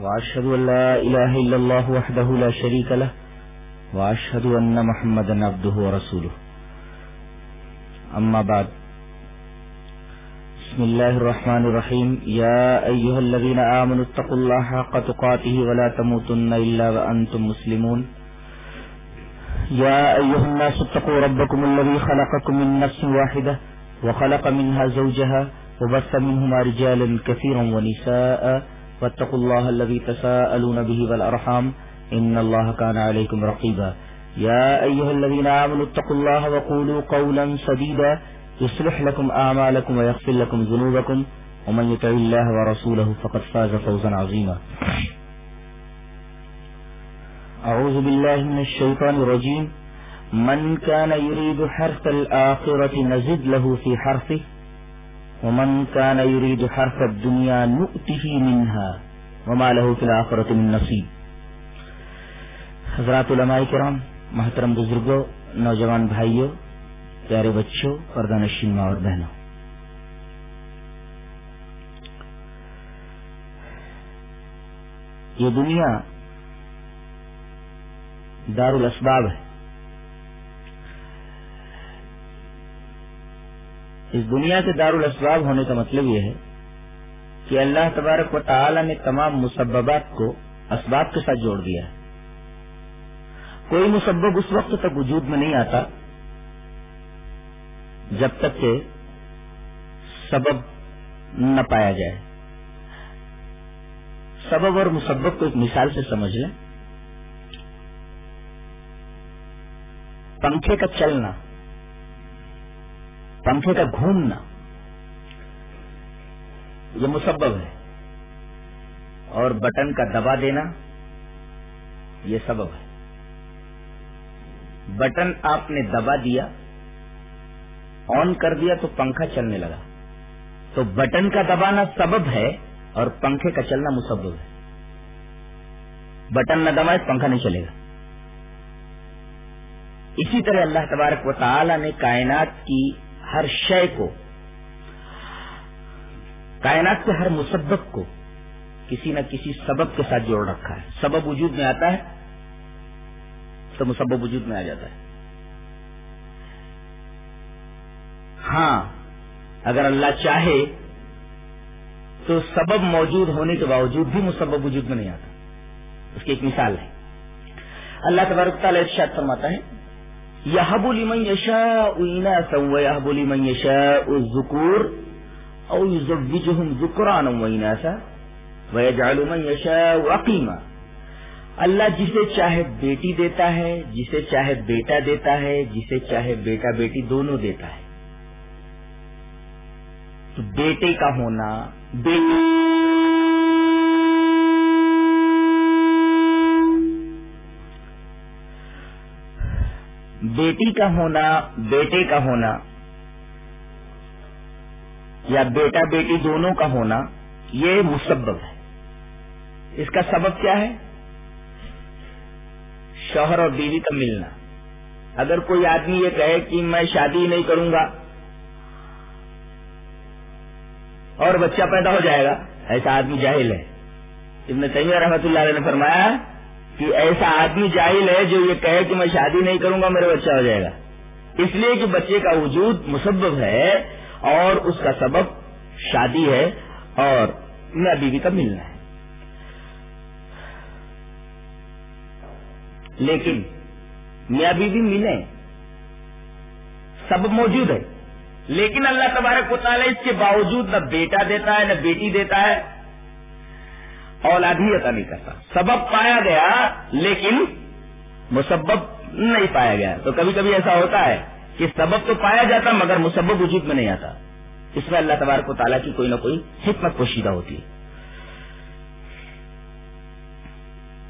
وأشهد أن لا إله إلا الله وحده لا شريك له، وأشهد أن محمدا عبده ورسوله. أما بعد، بسم الله الرحمن الرحيم. يا أيها الذين آمنوا اتقوا الله حق تقاته ولا تموتن إلا وأنتم مسلمون. يا أيها الناس اتقوا ربكم الذي خلقكم من نفس واحدة وخلق منها زوجها وبث منهما رجالا كثيرا ونساء. واتقوا الله الذي تساءلون به والأرحام إن الله كان عليكم رقيبا. يا أيها الذين آمنوا اتقوا الله وقولوا قولا سديدا يصلح لكم أعمالكم ويغفر لكم ذنوبكم. ومن يطع الله ورسوله فقد فاز فوزا عظيما. أعوذ بالله من الشيطان الرجيم. من كان يريد حرث الآخرة نزد له في حرثه ومن كان يريد حرث الدنيا نؤته منها وما له في الآخرة من نصيب. حضرات علماء کرام، محترم بزرگوں، نوجوان بھائیوں، پیارے بچوں پردہ نشین ماں اور بہنوں. یہ دنیا دار الاسباب ہے۔ اس دنیا سے دار الاسباب ہونے کا مطلب یہ ہے کہ اللہ تبارک و تعالی نے تمام مسببات کو اسباب کے ساتھ جوڑ دیا ہے۔ کوئی مسبب اس وقت تک وجود میں نہیں آتا جب تک کہ سبب نہ پایا جائے۔ سبب اور مسبب کو ایک مثال سے سمجھ لیں۔ پنکھے کا چلنا۔ پنکھے کا گھومنا، یہ مسبب ہے۔ اور بٹن کا دبا دینا، یہ سبب ہے۔ بٹن آپ نے دبا دیا، آن کر دیا تو پنکھا چلنے لگا۔ تو بٹن کا دبانا سبب ہے اور پنکھے کا چلنا مسبب ہے۔ بٹن نہ دبائے پنکھا نہیں چلے گا۔ اسی طرح اللہ تبارک و تعالی نے کائنات کی ہر شے کو، کائنات کے ہر مسبب کو کسی نہ کسی سبب کے ساتھ جوڑ رکھا ہے۔ سبب وجود میں آتا ہے تو مسبب وجود میں آ جاتا ہے۔ ہاں اگر اللہ چاہے تو سبب موجود ہونے کے باوجود بھی مسبب وجود میں نہیں آتا۔ اس کی ایک مثال ہے۔ اللہ تبارک تعالیٰ ارشاد فرماتا ہے یحب لمن یشاء اناثا ویحب لمن یشاء الذکور او یزوجہم ذکرانا واناثا ویجعل من یشاء عقیما۔ اللہ جسے چاہے بیٹی دیتا ہے، جسے چاہے بیٹا دیتا ہے، جسے چاہے بیٹا بیٹی دونوں دیتا ہے۔ تو بیٹے کا ہونا بیٹی بیٹی کا ہونا، بیٹے کا ہونا، یا بیٹا بیٹی دونوں کا ہونا، یہ مسبب ہے۔ اس کا سبب کیا ہے؟ شوہر اور بیوی کا ملنا۔ اگر کوئی آدمی یہ کہے کہ میں شادی نہیں کروں گا اور بچہ پیدا ہو جائے گا، ایسا آدمی جاہل ہے۔ ابن تیمیہ رحمت اللہ علیہ نے فرمایا کہ ایسا آدمی جاہل ہے جو یہ کہے کہ میں شادی نہیں کروں گا میرا بچہ ہو جائے گا۔ اس لیے کہ بچے کا وجود مسبب ہے اور اس کا سبب شادی ہے اور میاں بیوی کا ملنا ہے۔ لیکن میاں بیوی ملے، سبب موجود ہے۔ لیکن اللہ تبارک و تعالیٰ اس کے باوجود نہ بیٹا دیتا ہے، نہ بیٹی دیتا ہے اولاد ہی عطا نہیں کرتا۔ سبب پایا گیا، لیکن مسبب نہیں پایا گیا۔ تو کبھی کبھی ایسا ہوتا ہے کہ سبب تو پایا جاتا، مگر مسبب وجود میں نہیں آتا۔ اس میں اللہ تبارک و تعالیٰ کی کوئی نہ کوئی حکمت پوشیدہ ہوتی ہے۔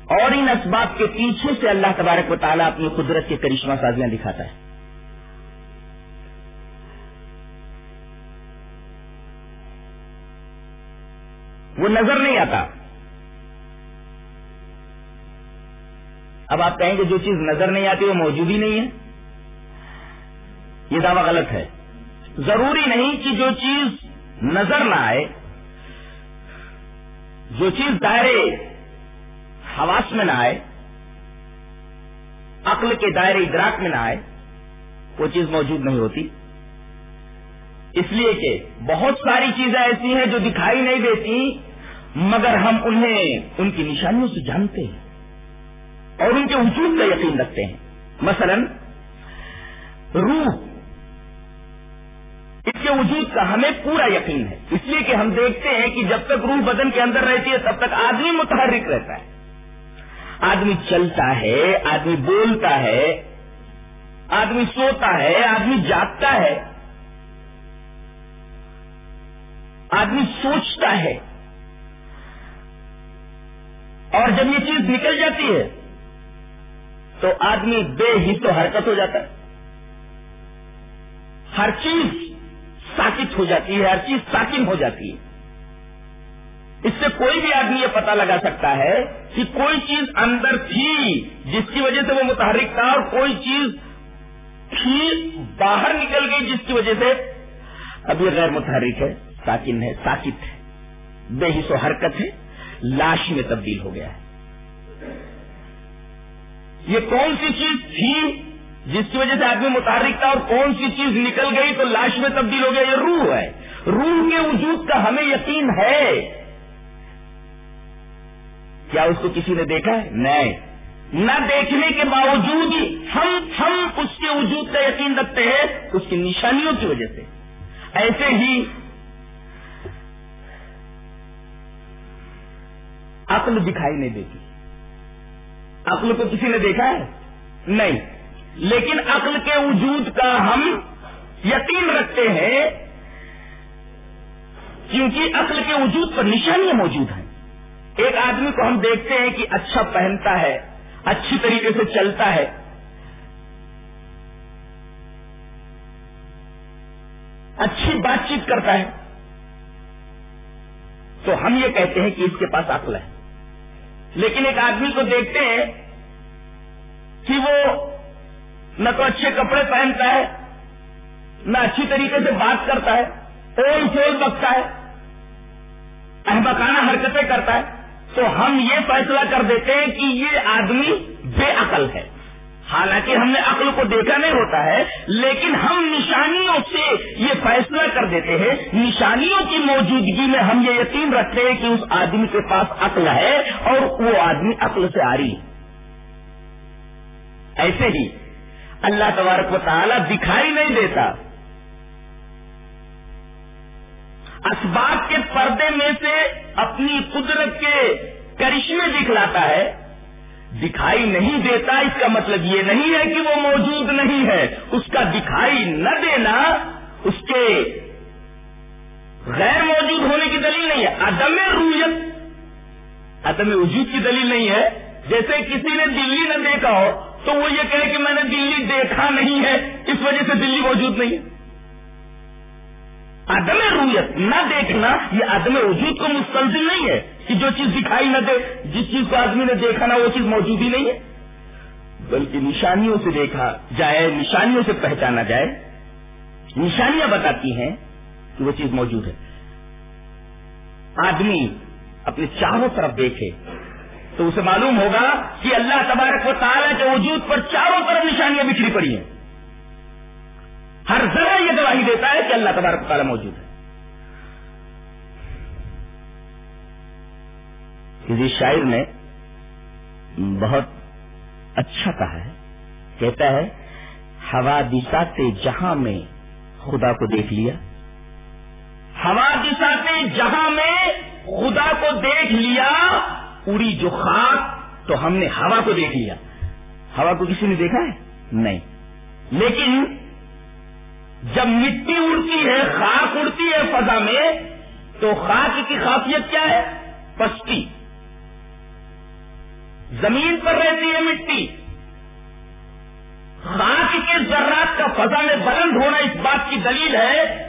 اور ان اسباب کے پیچھے سے اللہ تبارک و تعالیٰ اپنی قدرت کے کرشمہ سازیاں دکھاتا ہے۔ وہ نظر نہیں آتا۔ اب آپ کہیں گے جو چیز نظر نہیں آتی وہ موجود ہی نہیں ہے۔ یہ دعویٰ غلط ہے۔ ضروری نہیں کہ جو چیز نظر نہ آئے، جو چیز دائرے حواس میں نہ آئے، عقل کے دائرے ادراک میں نہ آئے، وہ چیز موجود نہیں ہوتی۔ اس لیے کہ بہت ساری چیزیں ایسی ہیں جو دکھائی نہیں دیتی، مگر ہم انہیں، ان کی نشانیوں سے جانتے ہیں۔ اور ان کے وجود کا یقین رکھتے ہیں۔ مثلا، روح، اس کے وجود کا ہمیں پورا یقین ہے۔ اس لیے کہ ہم دیکھتے ہیں کہ جب تک روح بدن کے اندر رہتی ہے، تب تک آدمی متحرک رہتا ہے۔ آدمی چلتا ہے، آدمی بولتا ہے، آدمی سوتا ہے، آدمی جاگتا ہے۔ آدمی سوچتا ہے۔ اور جب یہ چیز نکل جاتی ہے تو آدمی بے حص و حرکت ہو جاتا ہے۔ ہر چیز ساکت ہو جاتی ہے، ہر چیز ساکن ہو جاتی ہے۔ اس سے کوئی بھی آدمی یہ پتا لگا سکتا ہے کہ کوئی چیز اندر تھی جس کی وجہ سے وہ متحرک تھا اور کوئی چیز تھی باہر نکل گئی جس کی وجہ سے اب یہ غیر متحرک ہے، ساکن ہے، ساکت ہے۔ بے حص و حرکت ہے، لاش میں تبدیل ہو گیا ہے۔ یہ کون سی چیز تھی جس کی وجہ سے آدمی متحرک تھا اور کون سی چیز نکل گئی تو لاش میں تبدیل ہو گیا؟ یہ روح ہے۔ روح کے وجود کا ہمیں یقین ہے۔ کیا اس کو کسی نے دیکھا ہے؟ نہیں۔ نہ دیکھنے کے باوجود ہم ہم اس کے وجود کا یقین رکھتے ہیں، اس کی نشانیوں کی وجہ سے۔ ایسے ہی عقل دکھائی نہیں دیتی۔ عقل کو کسی نے دیکھا ہے؟ نہیں۔ لیکن عقل کے وجود کا ہم یقین رکھتے ہیں، کیونکہ عقل کے وجود پر نشانیاں موجود ہیں۔ ایک آدمی کو ہم دیکھتے ہیں کہ اچھا پہنتا ہے، اچھی طریقے سے چلتا ہے۔ اچھی بات چیت کرتا ہے۔ تو ہم یہ کہتے ہیں کہ اس کے پاس عقل ہے۔ لیکن ایک آدمی کو دیکھتے ہیں کہ وہ نہ تو اچھے کپڑے پہنتا ہے، نہ اچھی طریقے سے بات کرتا ہے، اول فول بکتا ہے، احمقانہ حرکتیں کرتا ہے۔ تو ہم یہ فیصلہ کر دیتے ہیں کہ یہ آدمی بے عقل ہے۔ حالانکہ ہم نے عقل کو دیکھا نہیں ہوتا ہے، لیکن ہم نشانیوں سے یہ فیصلہ کر دیتے ہیں۔ نشانیوں کی موجودگی میں ہم یہ یقین رکھتے ہیں کہ اس آدمی کے پاس عقل ہے اور وہ آدمی عقل سے آ رہی ایسے ہی اللہ تبارک و تعالی دکھائی نہیں دیتا۔ اسباب کے پردے میں سے اپنی قدرت کے کرشمے دکھلاتا ہے۔ دکھائی نہیں دیتا، اس کا مطلب یہ نہیں ہے کہ وہ موجود نہیں ہے۔ اس کا دکھائی نہ دینا اس کے غیر موجود ہونے کی دلیل نہیں ہے۔ عدم رویت، عدم وجود کی دلیل نہیں ہے۔ جیسے کسی نے دلی نہ دیکھا ہو، تو وہ یہ کہے کہ میں نے دلی دیکھا نہیں ہے، اس وجہ سے دلی موجود نہیں ہے۔ عدم رویت نہ دیکھنا، یہ عدم وجود کو مستلزم نہیں ہے کہ جو چیز دکھائی نہ دے، جس چیز کو آدمی نے دیکھا نہ وہ چیز موجود ہی نہیں ہے۔ بلکہ نشانیوں سے دیکھا جائے، نشانیوں سے پہچانا جائے، نشانیاں بتاتی ہیں کہ وہ چیز موجود ہے۔ آدمی اپنے چاروں طرف دیکھے، تو اسے معلوم ہوگا کہ اللہ تبارک و تعالیٰ کے وجود پر چاروں طرف نشانیاں بکھری پڑی ہیں۔ ہر ذرا یہ گواہی دیتا ہے کہ اللہ تبارک تعالیٰ موجود ہے۔ کسی شاعر نے بہت اچھا کہا ہے، کہتا ہے، ہوا دساتے جہاں میں خدا کو دیکھ لیا۔ ہوا دساتے جہاں میں خدا کو دیکھ لیا اڑی جو خاک تو ہم نے ہوا کو دیکھ لیا۔ ہوا کو کسی نے دیکھا ہے؟ نہیں۔ لیکن جب مٹی اڑتی ہے، خاک اڑتی ہے فضا میں، تو خاک کی خاصیت کیا ہے؟ پستی۔ زمین پر رہتی ہے مٹی۔ خاک کے ذرات کا فضا میں بلند ہونا اس بات کی دلیل ہے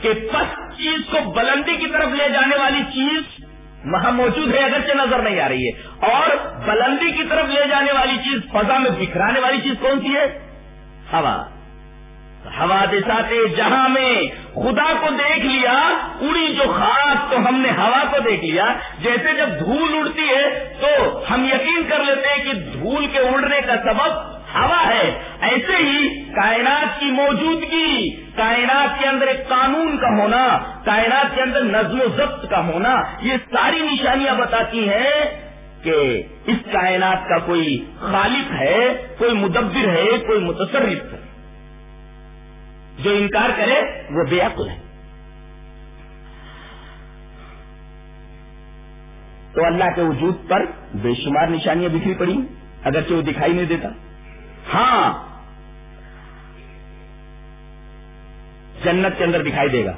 کہ پس چیز کو بلندی کی طرف لے جانے والی چیز وہاں موجود ہے، اگرچہ نظر نہیں آ رہی ہے۔ اور بلندی کی طرف لے جانے والی چیز، فضا میں بکھرانے والی چیز کون سی ہے؟ ہوا۔ حوادثات جہاں میں خدا کو دیکھ لیا اڑی جو خاک تو ہم نے ہوا کو دیکھ لیا، جیسے جب دھول اڑتی ہے تو ہم یقین کر لیتے ہیں کہ دھول کے اڑنے کا سبب ہوا ہے۔ ایسے ہی کائنات کی موجودگی، کائنات کے اندر ایک قانون کا ہونا، کائنات کے اندر نظم و ضبط کا ہونا، یہ ساری نشانیاں بتاتی ہیں کہ اس کائنات کا کوئی خالق ہے، کوئی مدبر ہے، کوئی متصرف ہے۔ جو انکار کرے وہ بے عقل ہے۔ تو اللہ کے وجود پر بے شمار نشانیاں بکھری پڑی، اگرچہ وہ دکھائی نہیں دیتا۔ ہاں جنت کے اندر دکھائی دے گا۔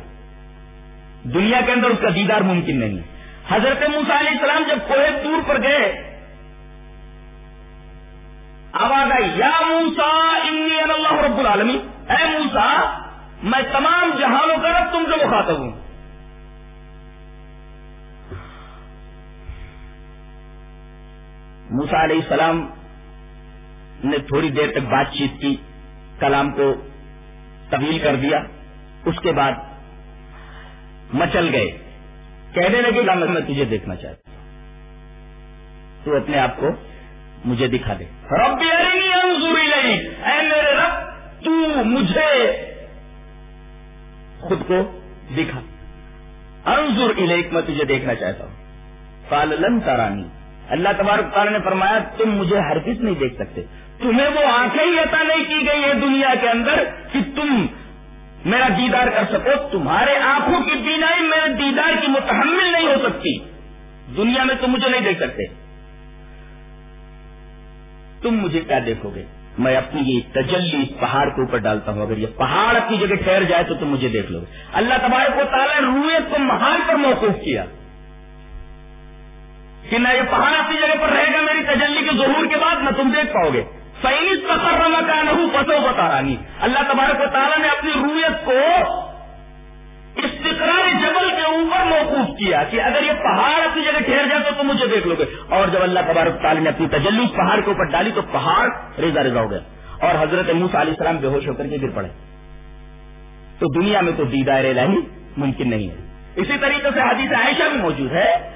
دنیا کے اندر اس کا دیدار ممکن نہیں ہے۔ حضرت موسا علیہ السلام جب کوہ دور پر گئے، آواز آئی، یا موسا اللہ رب العالمی اے موسا میں تمام جہانوں کا رب تم سے مخاطب ہوں۔ موسا علیہ السلام نے تھوڑی دیر تک بات چیت کی، کلام کو طویل کر دیا۔ اس کے بعد مچل گئے۔ کہنے لگے گا میں تجھے دیکھنا چاہتا ہوں۔ تو اپنے آپ کو مجھے دکھا دے۔ رب اے میرے رب تو مجھے خود کو دکھا انظر الیک، میں تجھے دیکھنا چاہتا ہوں۔ پالن تارانی اللہ تبارک تعالیٰ نے فرمایا، تم مجھے ہر کس نہیں دیکھ سکتے۔ تمہیں وہ آنکھیں ہی عطا نہیں کی گئی ہے دنیا کے اندر کہ تم میرا دیدار کر سکو۔ تمہارے آنکھوں کی بینائی میرے دیدار کی متحمل نہیں ہو سکتی۔ دنیا میں تم مجھے نہیں دیکھ سکتے۔ تم مجھے کیا دیکھو گے؟ میں اپنی یہ تجلی اس پہاڑ کے اوپر ڈالتا ہوں۔ اگر یہ پہاڑ اپنی جگہ ٹھہر جائے تو تم مجھے دیکھ لو۔ گے اللہ تبارک کو تعالیٰ روئے کو مہار پر موقف کیا۔ کہ نہ یہ پہاڑ اپنی جگہ پر رہے گا، میری تجلی کے ظہور کے بعد نہ تم دیکھ پاؤ گے۔ سائنس کا کا نہ پسو بتا رانی اللہ تبارک و تعالیٰ نے اپنی رویت کو استقرار جبل کے اوپر موقوف کیا کہ اگر یہ پہاڑ اپنی جگہ ٹھہر جائے تو تم مجھے دیکھ لو گے۔ اور جب اللہ تبارک تعالیٰ نے اپنی تجلی پہاڑ کے اوپر ڈالی تو پہاڑ ریزا ریزا ہو گیا۔ اور حضرت موس علیہ السلام بے ہوش ہو کر کے گر پڑے۔ تو دنیا میں تو دیدار الہی ممکن نہیں ہے۔ اسی طریقے سے حدیث عائشہ بھی موجود ہے۔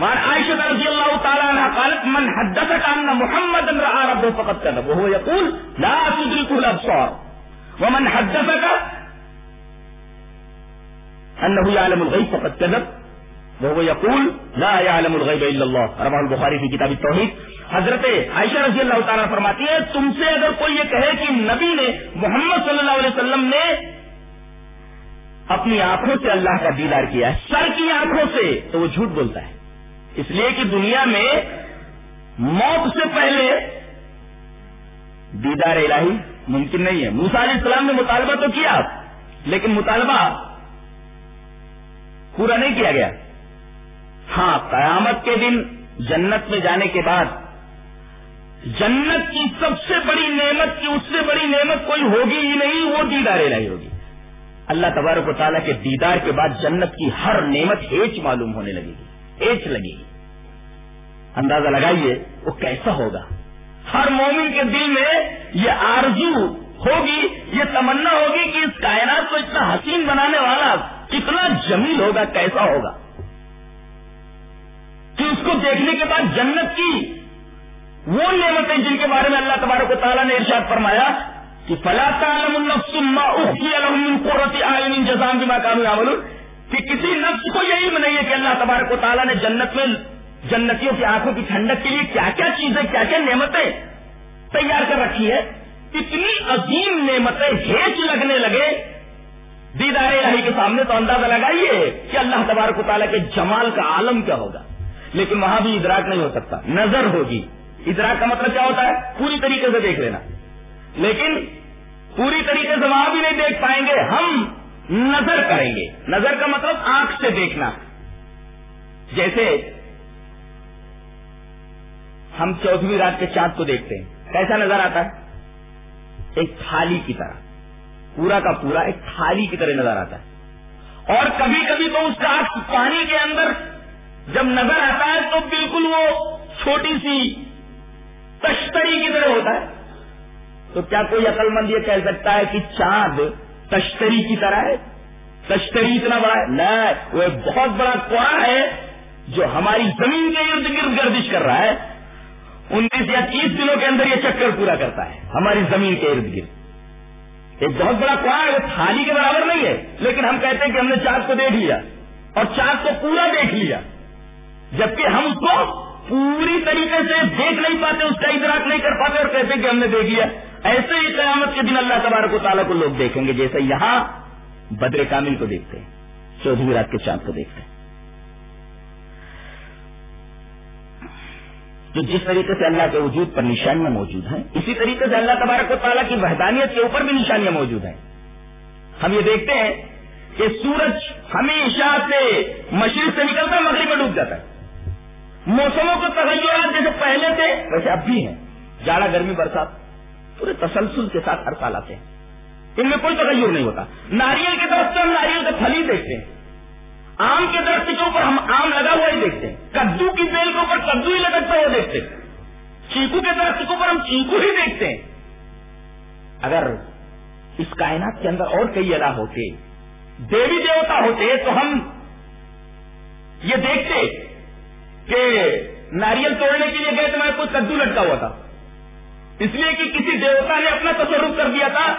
وعن عائشة رضي الله تعالى عنها قالت، من حدثك أن محمد رأى ربه فقد كذب. وهو يقول لا تدركه الأبصار ومن حدثك أنه يعلم الغيب فقد كذب، وهو يقول لا يعلم الغيب إلا الله. رواه البخاري في كتاب التوحيد. حضرت عائشہ رضی اللہ تعالیٰ فرماتی ہے، تم سے اگر کوئی یہ کہے کہ نبی نے محمد صلی اللہ علیہ وسلم نے اپنی آنکھوں سے اللہ کا دیدار کیا ہے، سر کی آنکھوں سے، تو وہ جھوٹ بولتا ہے۔ اس لیے کہ دنیا میں موت سے پہلے دیدار الہی ممکن نہیں ہے۔ موسا علیہ السلام نے مطالبہ تو کیا، لیکن مطالبہ پورا نہیں کیا گیا۔ ہاں قیامت کے دن جنت میں جانے کے بعد جنت کی سب سے بڑی نعمت کی اس سے بڑی نعمت کوئی ہوگی ہی نہیں، وہ دیدار الہی ہوگی۔ اللہ تبارک و تعالیٰ کے دیدار کے بعد جنت کی ہر نعمت ہیچ معلوم ہونے لگے گی ایچ لگے گی۔ اندازہ لگائیے وہ کیسا ہوگا۔ ہر مومن کے دل میں یہ آرزو ہوگی، یہ تمنا ہوگی کہ اس کائنات کو اتنا حسین بنانے والا کتنا جمیل ہوگا، کیسا ہوگا؟ کہ اس کو دیکھنے کے بعد جنت کی وہ نعمتیں جن کے بارے میں اللہ تبارک و تعالیٰ نے ارشاد فرمایا کہ فلا تعلم جزام کی ماں کہ کسی نفس کو یہی نہیں ہے کہ اللہ تبارک و تعالیٰ نے جنت میں جنتیوں کی آنکھوں کی ٹھنڈک کے لیے کیا کیا چیزیں کیا کیا نعمتیں تیار کر رکھی ہے۔ اتنی عظیم نعمتیں ہیچ لگنے لگے دیدار الہی کے سامنے تو اندازہ لگائیے کہ اللہ تبارک و تعالیٰ کے جمال کا عالم کیا ہوگا۔ لیکن وہاں بھی ادراک نہیں ہو سکتا، نظر ہوگی۔ ادراک کا مطلب کیا ہوتا ہے؟ پوری طریقے سے دیکھ لینا۔ لیکن پوری طریقے سے وہاں بھی نہیں دیکھ پائیں گے، ہم نظر کریں گے۔ نظر کا مطلب آنکھ سے دیکھنا۔ جیسے ہم چودہویں رات کے چاند کو دیکھتے ہیں، کیسا نظر آتا ہے؟ ایک تھالی کی طرح۔ پورا کا پورا ایک تھالی کی طرح نظر آتا ہے۔ اور کبھی کبھی تو اس کا پانی کے اندر جب نظر آتا ہے تو بالکل وہ چھوٹی سی تشتری کی طرح ہوتا ہے۔ تو کیا کوئی عقل مند یہ کہہ سکتا ہے کہ چاند تشتری کی طرح ہے؟ تشتری اتنا بڑا ہے؟ نہیں وہ ایک بہت بڑا کوڑا ہے جو ہماری زمین کے ارد گرد گردش کر رہا ہے۔ انیس یا تیس دنوں کے اندر یہ چکر پورا کرتا ہے، ہماری زمین کے ارد گرد۔ ایک بہت بڑا کوڑا ہے، وہ تھالی کے برابر نہیں ہے، لیکن ہم کہتے ہیں کہ ہم نے چاند کو دیکھ لیا اور چاند کو پورا دیکھ لیا، جبکہ ہم اس کو پوری طریقے سے دیکھ نہیں پاتے، اس کا ادراک نہیں کر پاتے اور کہتے کہ ہم نے دیکھ لیا۔ ایسے ہی قیامت کے دن اللہ تبارک و تعالیٰ کو لوگ دیکھیں گے، جیسے یہاں بدر کامل کو دیکھتے ہیں چودہویں رات کے چاند کو دیکھتے ہیں۔ جو جس طریقے سے اللہ کے وجود پر نشانیاں موجود ہیں، اسی طریقے سے اللہ تبارک و تعالیٰ کی وحدانیت کے اوپر بھی نشانیاں موجود ہیں۔ ہم یہ دیکھتے ہیں کہ سورج ہمیشہ سے مشرق سے نکلتا ہے مغرب میں ڈوب جاتا ہے۔ موسموں کو تغیرات جیسے پہلے تھے، ویسے اب بھی ہیں۔ جاڑا گرمی برسات پورے تسلسل کے ساتھ ہر سال آتے ہیں۔ ان میں کوئی تغیر نہیں ہوتا۔ ناریل کے طرف سے ہم ناریل کا پھل ہی دیکھتے ہیں۔ آم کے درخت کے اوپر ہم آم لگا ہوا ہی دیکھتے ہیں۔ کدو کی بیل کے اوپر کدو ہی لگتا ہوا دیکھتے ہیں۔ چیکو کے درخت کے اوپر ہم چیکو ہی دیکھتے ہیں۔ اگر اس کائنات کے اندر اور کئی الہ ہوتے، دیوی دیوتا ہوتے، تو ہم یہ دیکھتے کہ ناریل توڑنے کے لیے گئے تو میں کوئی کدو لٹکا ہوا تھا۔ اس لیے کہ کسی دیوتا نے اپنا تصرف کر دیا تھا،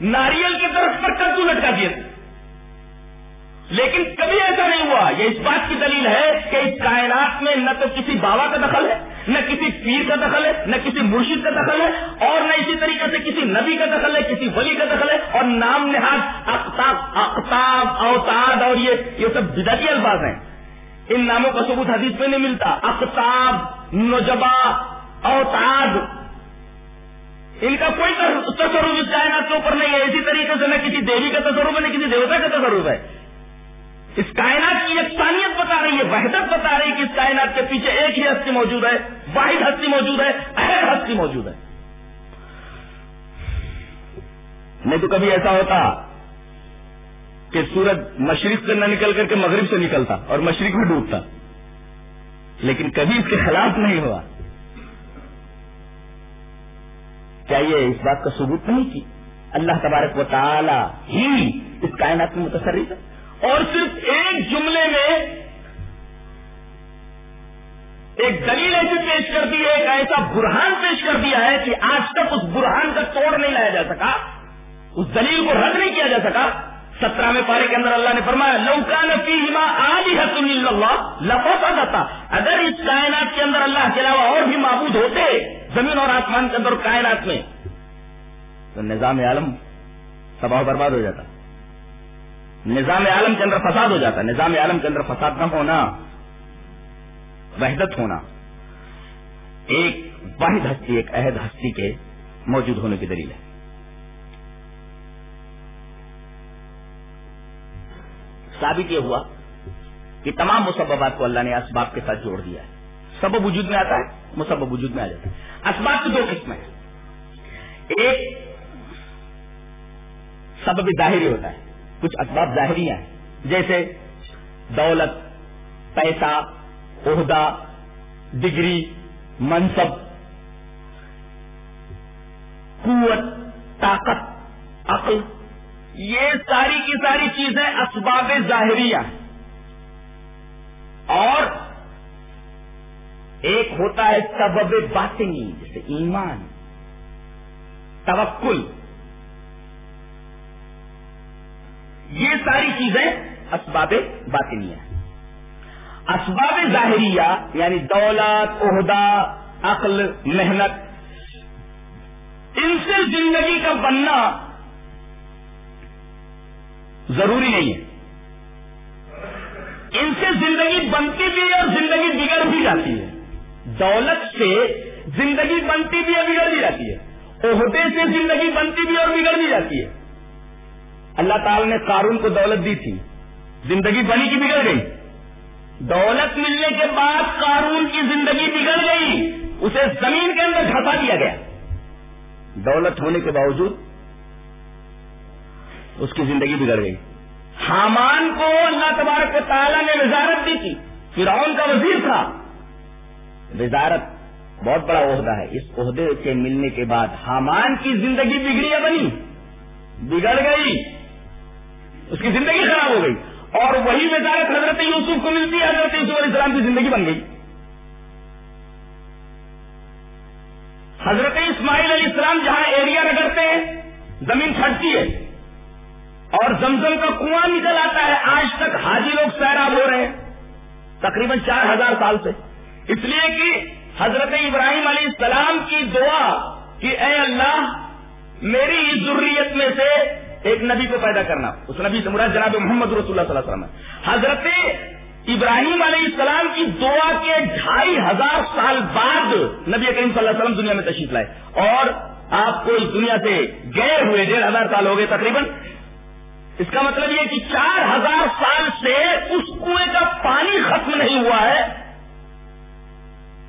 ناریل کے درخت پر کدو لٹکا دیا تھا۔ لیکن کبھی ایسا نہیں ہوا. یہ اس بات کی دلیل ہے کہ اس کائنات میں نہ تو کسی بابا کا دخل ہے، نہ کسی پیر کا دخل ہے، نہ کسی مرشد کا دخل ہے، اور نہ اسی طریقے سے کسی نبی کا دخل ہے، کسی ولی کا دخل ہے، اور نام نہاد اختاب اختاب اوتاد، اور یہ یہ سب بدتی الفاظ ہیں. ان ناموں کا ثبوت حدیث میں نہیں ملتا. اختاب نجبا اوتاد. ان کا کوئی تصرف اس کائنات کے اوپر نہیں ہے. اسی طریقے سے نہ کسی دیوی کا تصرف ہے، نہ کسی دیوتا کا تصرف ہے. اس کائنات کی یکسانیت بتا رہی ہے، وحدت بتا رہی ہے کہ اس کائنات کے پیچھے ایک ہی ہستی موجود ہے، واحد ہستی موجود ہے، اہم ہستی موجود ہے۔ نہیں تو کبھی ایسا ہوتا کہ سورج مشرق سے نہ نکل کر کے مغرب سے نکلتا اور مشرق میں ڈوبتا۔ لیکن کبھی اس کے خلاف نہیں ہوا۔ کیا یہ اس بات کا ثبوت نہیں کی اللہ تبارک و تعالی ہی اس کائنات میں متصرف ہے۔ اور صرف ایک جملے میں ایک دلیل ایسی پیش کر دی ہے، ایک ایسا برہان پیش کر دیا ہے کہ آج تک اس برہان کا توڑ نہیں لایا جا سکا، اس دلیل کو رد نہیں کیا جا سکا۔ سترہ میں پارے کے اندر اللہ نے فرمایا لوکا نفی ہما آج ہی لفا جاتا اگر اس کائنات کے اندر اللہ کے علاوہ اور بھی معبود ہوتے، زمین اور آسمان کے اندر کائنات میں، تو نظام عالم تباہ برباد ہو جاتا۔ نظام عالم کے اندر فساد ہو جاتا ہے۔ نظام عالم کے اندر فساد نہ ہونا، وحدت ہونا۔ ایک واحد ہستی، ایک عہد ہستی کے موجود ہونے کی دلیل ہے۔ ثابت یہ ہوا کہ تمام مسببات کو اللہ نے اسباب کے ساتھ جوڑ دیا ہے۔ سبب وجود میں آتا ہے، مسبب وجود میں آ جاتا ہے۔ اسباب کی دو قسمیں ہیں۔ ایک سبب ظاہری ہوتا ہے۔ کچھ اسباب ظاہری ہیں۔ جیسے دولت، پیسہ، عہدہ، ڈگری، منصب، قوت، طاقت، عقل۔ یہ ساری کی ساری چیزیں اسباب ظاہریہ اور ایک ہوتا ہے سبب باطنی، جیسے ایمان، توکل۔ یہ ساری چیزیں اسباب باطنیہ اسباب ظاہریہ یعنی دولت، عہدہ، عقل، محنت، ان سے زندگی کا بننا ضروری نہیں ہے۔ ان سے زندگی بنتی بھی ہے اور زندگی بگڑ بھی جاتی ہے۔ دولت سے زندگی بنتی بھی ہے بگڑ بھی جاتی ہے۔ عہدے سے زندگی بنتی بھی اور بگڑ بھی جاتی ہے۔ اللہ تعالی نے قارون کو دولت دی تھی۔ زندگی بنی کی بگڑ گئی۔ دولت ملنے کے بعد قارون کی زندگی بگڑ گئی۔ اسے زمین کے اندر گھسا دیا گیا۔ دولت ہونے کے باوجود اس کی زندگی بگڑ گئی۔ حامان کو اللہ تبارک تعالیٰ نے وزارت دی تھی۔ فرعون کا وزیر تھا۔ وزارت بہت بڑا عہدہ ہے۔ اس عہدے کے ملنے کے بعد حامان کی زندگی بگڑی یا بنی؟ بگڑ گئی۔ اس کی زندگی خراب ہو گئی۔ اور وہی وزارت حضرت یوسف کو ملتی ہے، حضرت یوسف علیہ السلام کی زندگی بن گئی۔ حضرت اسماعیل علیہ السلام جہاں ایریا رگڑتے ہیں، زمین پھٹتی ہے۔ اور زمزم کا کنواں نکل آتا ہے۔ آج تک حاجی لوگ سیراب ہو رہے ہیں، تقریباً چار ہزار سال سے۔ اس لیے کہ حضرت ابراہیم علیہ السلام کی دعا کہ اے اللہ، میری اس ضروریت میں سے ایک نبی کو پیدا کرنا۔ اس نبی سے مراد جناب محمد رسول اللہ صلی اللہ علیہ وسلم حضرت ابراہیم علیہ السلام کی دعا کے ڈھائی ہزار سال بعد نبی کریم صلی اللہ علیہ وسلم دنیا میں تشریف لائے۔ اور آپ کو اس دنیا سے گئے ہوئے ڈیڑھ ہزار سال ہو گئے تقریباً۔ اس کا مطلب یہ کہ چار ہزار سال سے اس کنویں کا پانی ختم نہیں ہوا ہے۔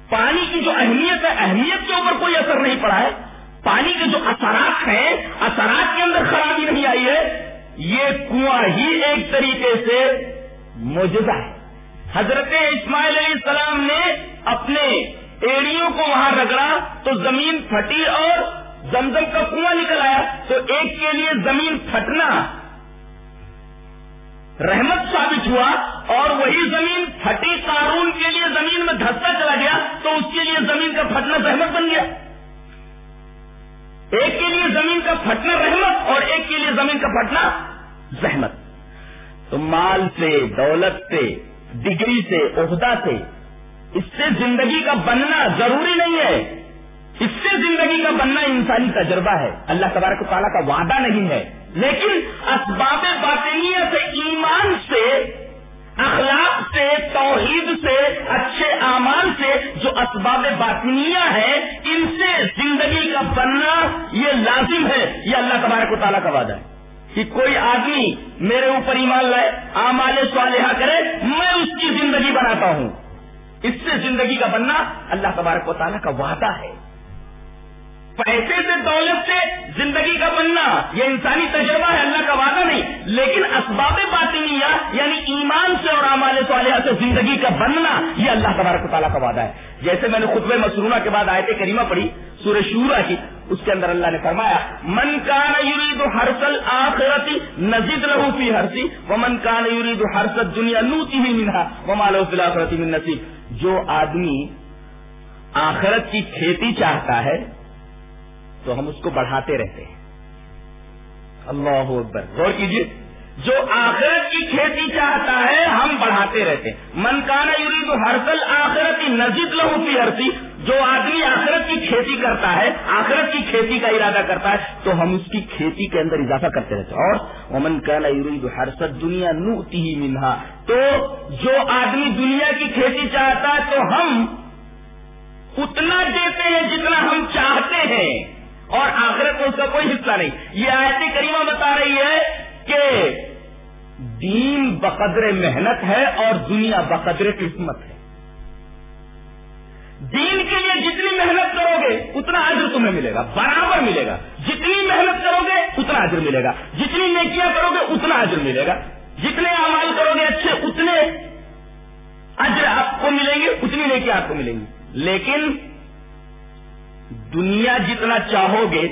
پانی کی جو اہمیت ہے، اہمیت کے اوپر کوئی اثر نہیں پڑا ہے۔ پانی کے جو اثرات ہیں، اثرات کے اندر خرابی نہیں آئی ہے، یہ کنواں ہی ایک طریقے سے موجودہ ہے۔ حضرت اسماعیل علیہ السلام نے اپنے ایڑیوں کو وہاں رگڑا، تو زمین پھٹی اور زمزم کا کنواں نکل آیا۔ تو ایک کے لیے زمین پھٹنا رحمت ثابت ہوا اور وہی زمین پھٹی، قارون کے لیے زمین میں دھستا چلا گیا، تو اس کے لیے زمین کا پھٹنا رحمت بن گیا۔ ایک کے لیے زمین کا پھٹنا رحمت اور ایک کے لیے زمین کا پھٹنا زحمت۔ تو مال سے، دولت سے، ڈگری سے، عہدہ سے، اس سے زندگی کا بننا ضروری نہیں ہے۔ اس سے زندگی کا بننا انسانی تجربہ ہے۔ اللہ تبارک تعالیٰ کا وعدہ نہیں ہے۔ لیکن اسباب باطنیہ سے ایمان سے اخلاق سے، توحید سے، اچھے اعمال سے جو اسباب باطنیہ ہے ان سے زندگی کا بننا یہ لازم ہے، یہ اللہ تبارک و تعالیٰ کا وعدہ ہے۔ کہ کوئی آدمی میرے اوپر ایمان لائے آمال صالحہ کرے، میں اس کی زندگی بناتا ہوں۔ اس سے زندگی کا بننا اللہ تبارک و تعالیٰ کا وعدہ ہے۔ پیسے سے دولت سے زندگی کا بننا یہ انسانی تجربہ ہے، اللہ کا وعدہ نہیں۔ لیکن اسباب باطنیہ یعنی ایمان سے اور اعمال صالحہ سے زندگی کا بننا، یہ اللہ تبارک تعالیٰ کا وعدہ ہے۔ جیسے میں نے خطبہ مسرونہ کے بعد آیت کریمہ پڑھی، سورہ شورا کی، اس کے اندر اللہ نے فرمایا، من کان یرید ہرسل آخرتی نزید لہو فی ہرسی وہ من کان یرید ہرسل دنیا نوتی ہی منہا وہ مالو فی الآخرتی من نصیب۔ جو آدمی آخرت کی کھیتی چاہتا ہے تو ہم اس کو بڑھاتے رہتے ہیں۔ اللہ اکبر۔ غور کیجیے جو آخرت کی کھیتی چاہتا ہے، ہم بڑھاتے رہتے ہیں۔ منکانا یوری تو ہرسل آخرت کی نزید لہو کی ہرسی جو آدمی آخرت کی کھیتی کرتا ہے، آخرت کی کھیتی کا ارادہ کرتا ہے، تو ہم اس کی کھیتی کے اندر اضافہ کرتے رہتے ہیں۔ اور امن کانا یوری تو ہرسد دنیا نوتی ہی منہا۔ تو جو آدمی دنیا کی کھیتی چاہتا ہے، تو ہم اتنا دیتے ہیں جتنا ہم چاہتے ہیں اور آخرت میں اس نہیں۔ یہ آیت کریمہ بتا رہی ہے کہ دین بقدر محنت ہے اور دنیا بقدر قسمت ہے۔ دین کے لیے جتنی محنت کرو گے، اتنا عجر تمہیں ملے گا۔ برابر ملے گا۔ جتنی محنت کرو گے، اتنا عجر ملے گا۔ جتنی نیکیاں کرو گے، اتنا عجر ملے گا۔ جتنے اعمال کرو گے اچھے، اتنے عجر آپ کو ملیں گے، اتنی نیکیاں آپ کو ملیں گی۔ لیکن دنیا جتنا چاہو گے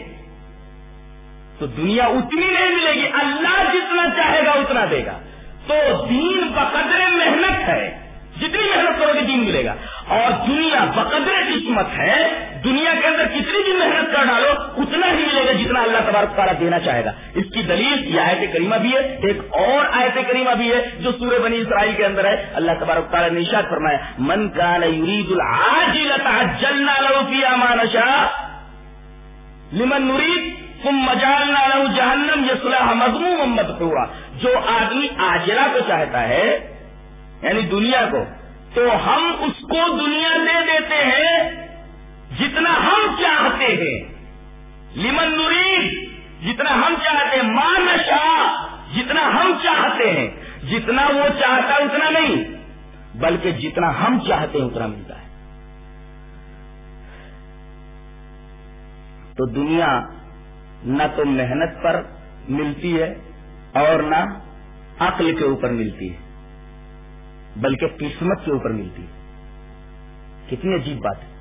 تو دنیا اتنی نہیں ملے گی، اللہ جتنا چاہے گا اتنا دے گا۔ تو دین بقدر محنت ہے، جتنی محنت کرو گے دین ملے گا۔ اور دنیا بقدر قسمت ہے، دنیا کے اندر کتنی بھی محنت کر ڈالو، اتنا ہی ملے گا جتنا اللہ تبارک تعالیٰ دینا چاہے گا۔ اس کی دلیل یہ آیت کریمہ بھی ہے، ایک اور آیت کریمہ بھی ہے، جو سورہ بنی اسرائیل کے اندر ہے۔ اللہ تبارک تعالیٰ نے اشاد فرمایا، من کان یرید العاجلہ لو فی امان شاہ لمن نرید تم مجالنا لو جہنم یصلح مضموم مدحورا۔ جو آدمی آجرا کو چاہتا ہے یعنی دنیا کو، تو ہم اس کو دنیا دے دیتے ہیں جتنا ہم چاہتے ہیں۔ لمن نرید، جتنا ہم چاہتے ہیں۔ ماں نشا جتنا ہم چاہتے ہیں۔ جتنا وہ چاہتا ہے، اتنا نہیں۔ بلکہ جتنا ہم چاہتے ہیں، اتنا ملتا ہے۔ تو دنیا نہ تو محنت پر ملتی ہے اور نہ عقل کے اوپر ملتی ہے، بلکہ قسمت کے اوپر ملتی ہے۔ کتنی عجیب بات ہے۔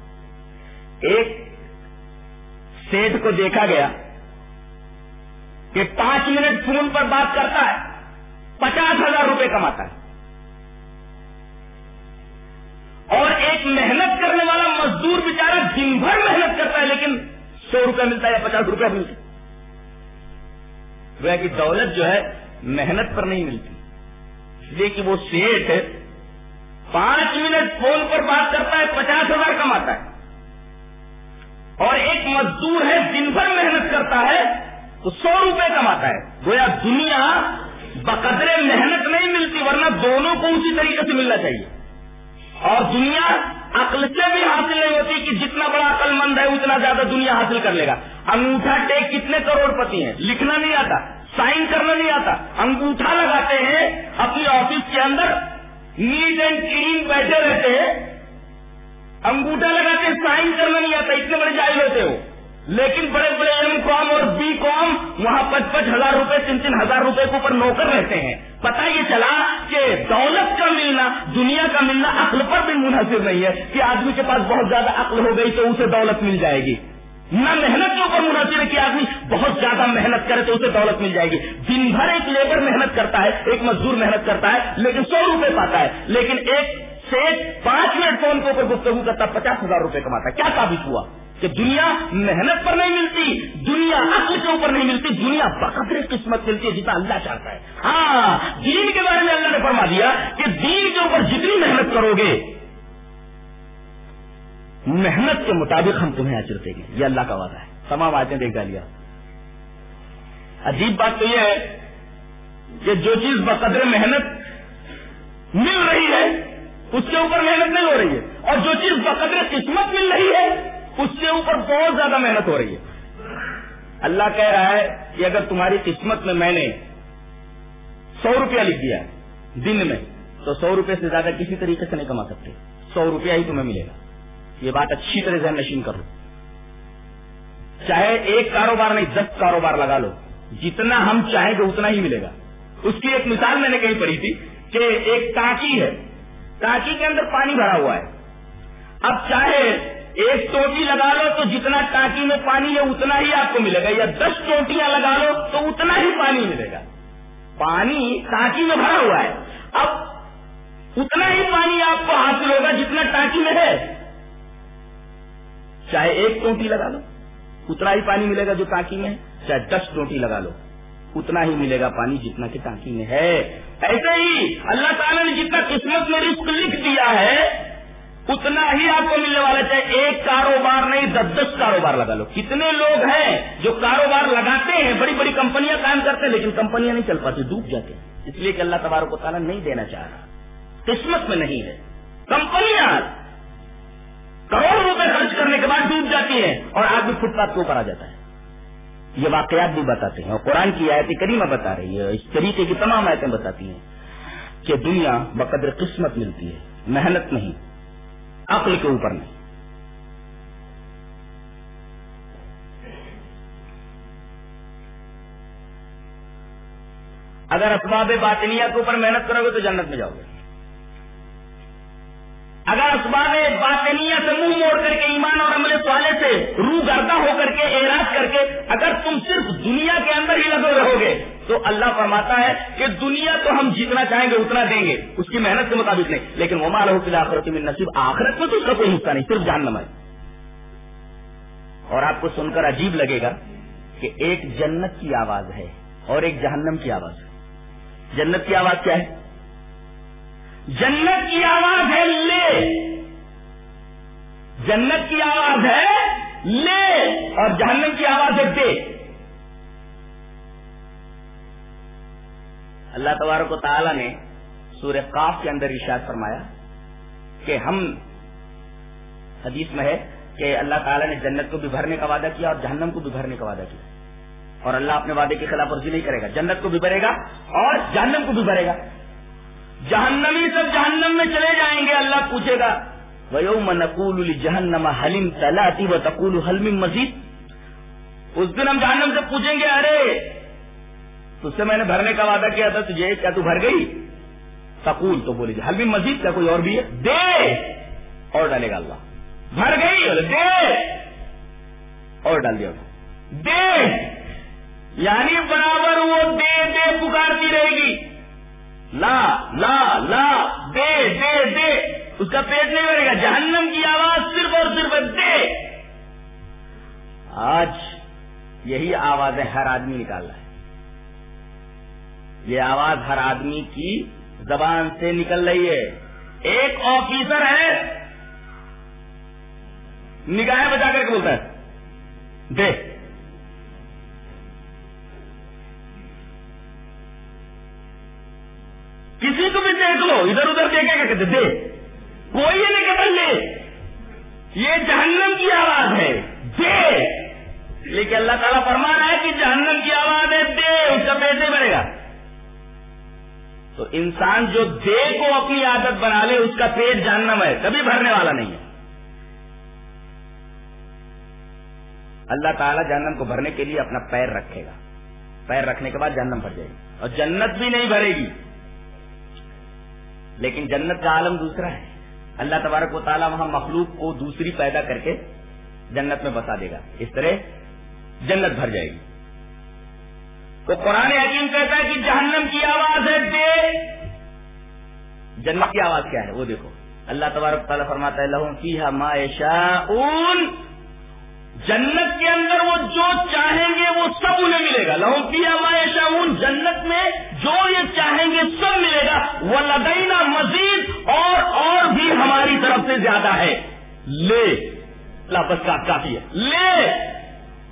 ایک سیٹ کو دیکھا گیا کہ پانچ منٹ فون پر بات کرتا ہے، پچاس ہزار روپے کماتا ہے۔ اور ایک محنت کرنے والا مزدور بےچارا دن بھر محنت کرتا ہے، لیکن سو روپے ملتا ہے یا پچاس روپے ملتا ہے۔ کہ دولت جو ہے محنت پر نہیں ملتی۔ اس لیے کہ وہ سیٹ پانچ منٹ فون پر بات کرتا ہے، پچاس ہزار کماتا ہے۔ اور ایک مزدور ہے، دن بھر محنت کرتا ہے، تو سو روپے کماتا ہے۔ گویا دنیا بقدرے محنت نہیں ملتی، ورنہ دونوں کو اسی طریقے سے ملنا چاہیے۔ اور دنیا عقل سے بھی حاصل نہیں ہوتی کہ جتنا بڑا عقل مند ہے، اتنا زیادہ دنیا حاصل کر لے گا۔ انگوٹھا ٹیک کتنے کروڑ پتی ہیں؟ لکھنا نہیں آتا۔ سائن کرنا نہیں آتا۔ انگوٹھا لگاتے ہیں، اپنی آفس کے اندر نیٹ اینڈ کلین بیٹھے رہتے ہیں۔ انگوٹھا لگاتے سائن کرنا نہیں آتا، اتنے بڑے جائز ہوتے ہو۔ لیکن بڑے بڑے ایم کام اور بی کام، وہاں پچ پچ ہزار روپے، تین تین ہزار روپے کے اوپر نوکر رہتے ہیں۔ پتا یہ چلا کہ دولت کا ملنا، دنیا کا ملنا عقل پر بھی منحصر نہیں ہے کہ آدمی کے پاس بہت زیادہ عقل ہو گئی تو اسے دولت مل جائے گی۔ نہ محنت کے اوپر منحصر ہے کہ آدمی، بہت زیادہ محنت کرے تو اسے دولت مل جائے گی۔ دن بھر ایک لیبر محنت کرتا ہے، ایک مزدور محنت کرتا ہے، لیکن سو روپے پاتا ہے۔ لیکن ایک سے پانچ منٹ فون کے اوپر گفتگو کرتا پچاس ہزار روپے کماتا ہے۔ کیا ثابت ہوا؟ کہ دنیا محنت پر نہیں ملتی، دنیا عقل کے اوپر نہیں ملتی، دنیا بقدر قسمت ملتی ہے جتنا اللہ چاہتا ہے۔ ہاں دین کے بارے میں اللہ نے فرما دیا کہ دین کے اوپر جتنی محنت کرو گے محنت کے مطابق ہم تمہیں اجر دیں گے۔ یہ اللہ کا وعدہ ہے۔ تمام آتے دیکھ ڈالیا عجیب بات تو یہ ہے کہ جو چیز بقدر محنت مل رہی ہے، اس کے اوپر محنت نہیں ہو رہی ہے۔ اور جو چیز بقدر قسمت مل رہی ہے، اس کے اوپر بہت زیادہ محنت ہو رہی ہے۔ اللہ کہہ رہا ہے کہ اگر تمہاری قسمت میں میں نے سو روپیہ لکھ دیا دن میں، تو سو روپے سے زیادہ کسی طریقے سے نہیں کما سکتے۔ سو روپیہ ہی تمہیں ملے گا۔ یہ بات اچھی طرح سے نشین کر لو چاہے ایک کاروبار نہیں، دس کاروبار لگا لو۔ جتنا ہم چاہیں گے اتنا ہی ملے گا۔ اس کی ایک مثال میں نے کہیں پڑھی تھی کہ ایک ٹانکی ہے۔ ٹانکی کے اندر پانی بھرا ہوا ہے۔ اب چاہے ایک ٹوٹی لگا لو تو جتنا ٹانکی میں پانی ہے، اتنا ہی آپ کو ملے گا۔ یا دس ٹوٹیاں لگا لو تو اتنا ہی پانی ملے گا۔ پانی ٹانکی میں بھرا ہوا ہے۔ اب اتنا ہی پانی آپ کو حاصل ہوگا جتنا ٹانکی میں ہے۔ چاہے ایک ٹوٹی لگا لو، اتنا ہی پانی ملے گا جو ٹانکی میں چاہے دس ٹوٹی لگا لو، اتنا ہی ملے گا پانی جتنا کہ ٹانکی میں ہے۔ ایسے ہی اللہ تعالیٰ نے جتنا قسمت میں رسک لکھ دیا ہے، اتنا ہی آپ کو ملنے والا چاہے ایک کاروبار نہیں، دس دس کاروبار لگا لو۔ کتنے لوگ ہیں جو کاروبار لگاتے ہیں، بڑی بڑی کمپنیاں کام کرتے ہیں، لیکن کمپنیاں نہیں چل پاتی، ڈوب جاتے ہیں۔ اس لیے کہ اللہ تبارک و تعالیٰ نہیں دینا چاہ رہا۔ قسمت میں نہیں ہے۔ کمپنیاں بعد ڈوب جاتی ہیں اور آدمی فٹ پاتھ کے اوپر آ جاتا ہے؟ یہ واقعات بھی بتاتے ہیں اور قرآن کی آیت کریمہ بتا رہی ہے اس طریقے کی تمام آیتیں بتاتی ہیں کہ دنیا بقدر قسمت ملتی ہے، محنت نہیں، عقل کے اوپر نہیں۔ اگر اسباب باطنیہ کے اوپر محنت کرو گے تو جنت میں جاؤ گے۔ اگر اسباب باطنیہ سے منہ موڑ کر کے ایمان اور عمل سوالے سے روح گردہ ہو کر کے اعراض کر کے اگر تم صرف دنیا کے اندر ہی لگے رہو گے، تو اللہ فرماتا ہے کہ دنیا تو ہم جتنا چاہیں گے اتنا دیں گے۔ اس کی محنت کے مطابق نہیں، لیکن وہ مال ہوتی آخرت میں نصیب۔ آخرت میں تو اس کا کوئی حصہ نہیں، صرف جان نمائے اور آپ کو سن کر عجیب لگے گا کہ ایک جنت کی آواز ہے اور ایک جہنم کی آواز ہے۔ جنت کی آواز کیا ہے؟ جنت کی آواز ہے لے۔ جنت کی آواز ہے لے اور جہنم کی آواز ہے دے۔ اللہ تبارک و تعالی نے سورہ قاف کے اندر ارشاد فرمایا کہ ہم حدیث میں ہے کہ اللہ تعالیٰ نے جنت کو بھی بھرنے کا وعدہ کیا اور جہنم کو بھی بھرنے کا وعدہ کیا۔ اور اللہ اپنے وعدے کے خلاف ورزی نہیں کرے گا۔ جنت کو بھی بھرے گا اور جہنم کو بھی بھرے گا۔ جہنمی سب جہنم میں چلے جائیں گے، اللہ پوچھے گا ویوم نقول جہنم حلیم تلاتی و تقول حلم مزید اس دن ہم جہنم سے پوچھیں گے، ارے تج سے میں نے بھرنے کا وعدہ کیا تھا، تجھے کیا تو بھر گئی؟ تقول تو بولی حلم مزید کیا کوئی اور بھی ہے؟ دے! اور ڈالے گا اللہ۔ بھر گئی دے! اور ڈال دیا دے! یعنی برابر وہ دے دے، پکارتی رہے گی۔ لا لا لا، دے دے دے. اس کا پیٹ نہیں بھرے گا. جہنم کی آواز صرف اور صرف دے. آج یہی آوازیں ہر آدمی نکال رہا ہے. یہ آواز ہر آدمی کی زبان سے نکل رہی ہے. ایک آفیسر ہے. نگاہیں بچا کر کے بولتا ہے. دے. ادھر ادھر دیکھے گا کہتے دے کوئی نہیں کہتا لے یہ جہنم کی آواز ہے، دے۔ لیکن اللہ تعالیٰ فرما رہا ہے کہ جہنم کی آواز ہے، دے، اس کا پیسے بڑھے گا۔ تو انسان جو دے کو اپنی عادت بنا لے، اس کا پیٹ جہنم ہے، کبھی بھرنے والا نہیں ہے۔ اللہ تعالیٰ جہنم کو بھرنے کے لیے اپنا پیر رکھے گا۔ پیر رکھنے کے بعد جہنم بھر جائے گی اور جنت بھی نہیں بھرے گی۔ لیکن جنت کا عالم دوسرا ہے۔ اللہ تبارک و تعالیٰ وہاں مخلوق کو دوسری پیدا کر کے جنت میں بسا دے گا۔ اس طرح جنت بھر جائے گی۔ تو قرآن حکیم کہتا ہے کہ جہنم کی آواز ہے دے جنت کی آواز کیا ہے؟ وہ دیکھو۔ اللہ تبارک تعالیٰ فرماتا ہے لہوں کی ما جنت کے اندر سب انہیں ملے گا۔ لہوں کی شاہون جنت میں جو یہ چاہیں گے سب ملے گا۔ وہ لدینا مزید اور اور بھی ہماری طرف سے زیادہ ہے۔ لے۔ بس کافی ہے۔ لے۔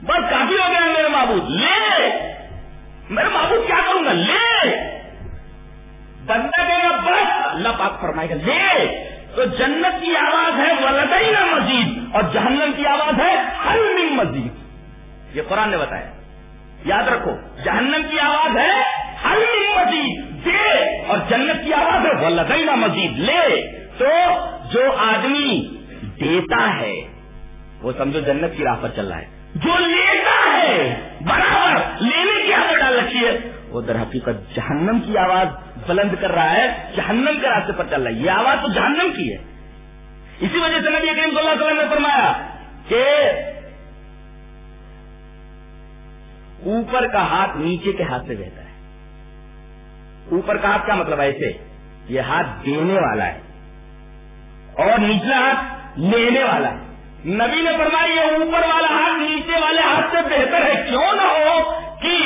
بس کافی ہو گیا میرے معبود۔ لے۔ میرے معبود کیا کروں گا؟ لے۔ بندہ کہے گا، بس۔ اللہ پاک فرمائے گا، لے۔ تو جنت کی آواز ہے ولدینا مزید اور جہنم کی آواز ہے، ہر مزید۔ یہ قرآن نے بتایا۔ یاد رکھو، جہنم کی آواز ہے، ہر مزید، دے اور جنت کی آواز ہے ولدینا مزید، لے۔ تو جو آدمی دیتا ہے، وہ سمجھو جنت کی راہ پر چل رہا ہے۔ جو لیتا ہے، برابر، لینے کی آواز ڈال رکھی ہے، وہ در حقیقت جہنم کی آواز بلند کر رہا ہے، جہنم کے راستے پر چل رہا ہے۔ یہ آواز تو جہنم کی ہے۔ اسی وجہ سے نبی کریم صلی اللہ علیہ وسلم نے فرمایا کہ اوپر کا ہاتھ نیچے کے ہاتھ سے بہتا ہے۔ اوپر کا ہاتھ کیا مطلب ہے ایسے یہ ہاتھ دینے والا ہے۔ اور نیچلا ہاتھ لینے والا ہے۔ نبی نے فرمایا، یہ اوپر والا ہاتھ نیچے والے ہاتھ سے بہتر ہے۔ کیوں نہ ہو کہ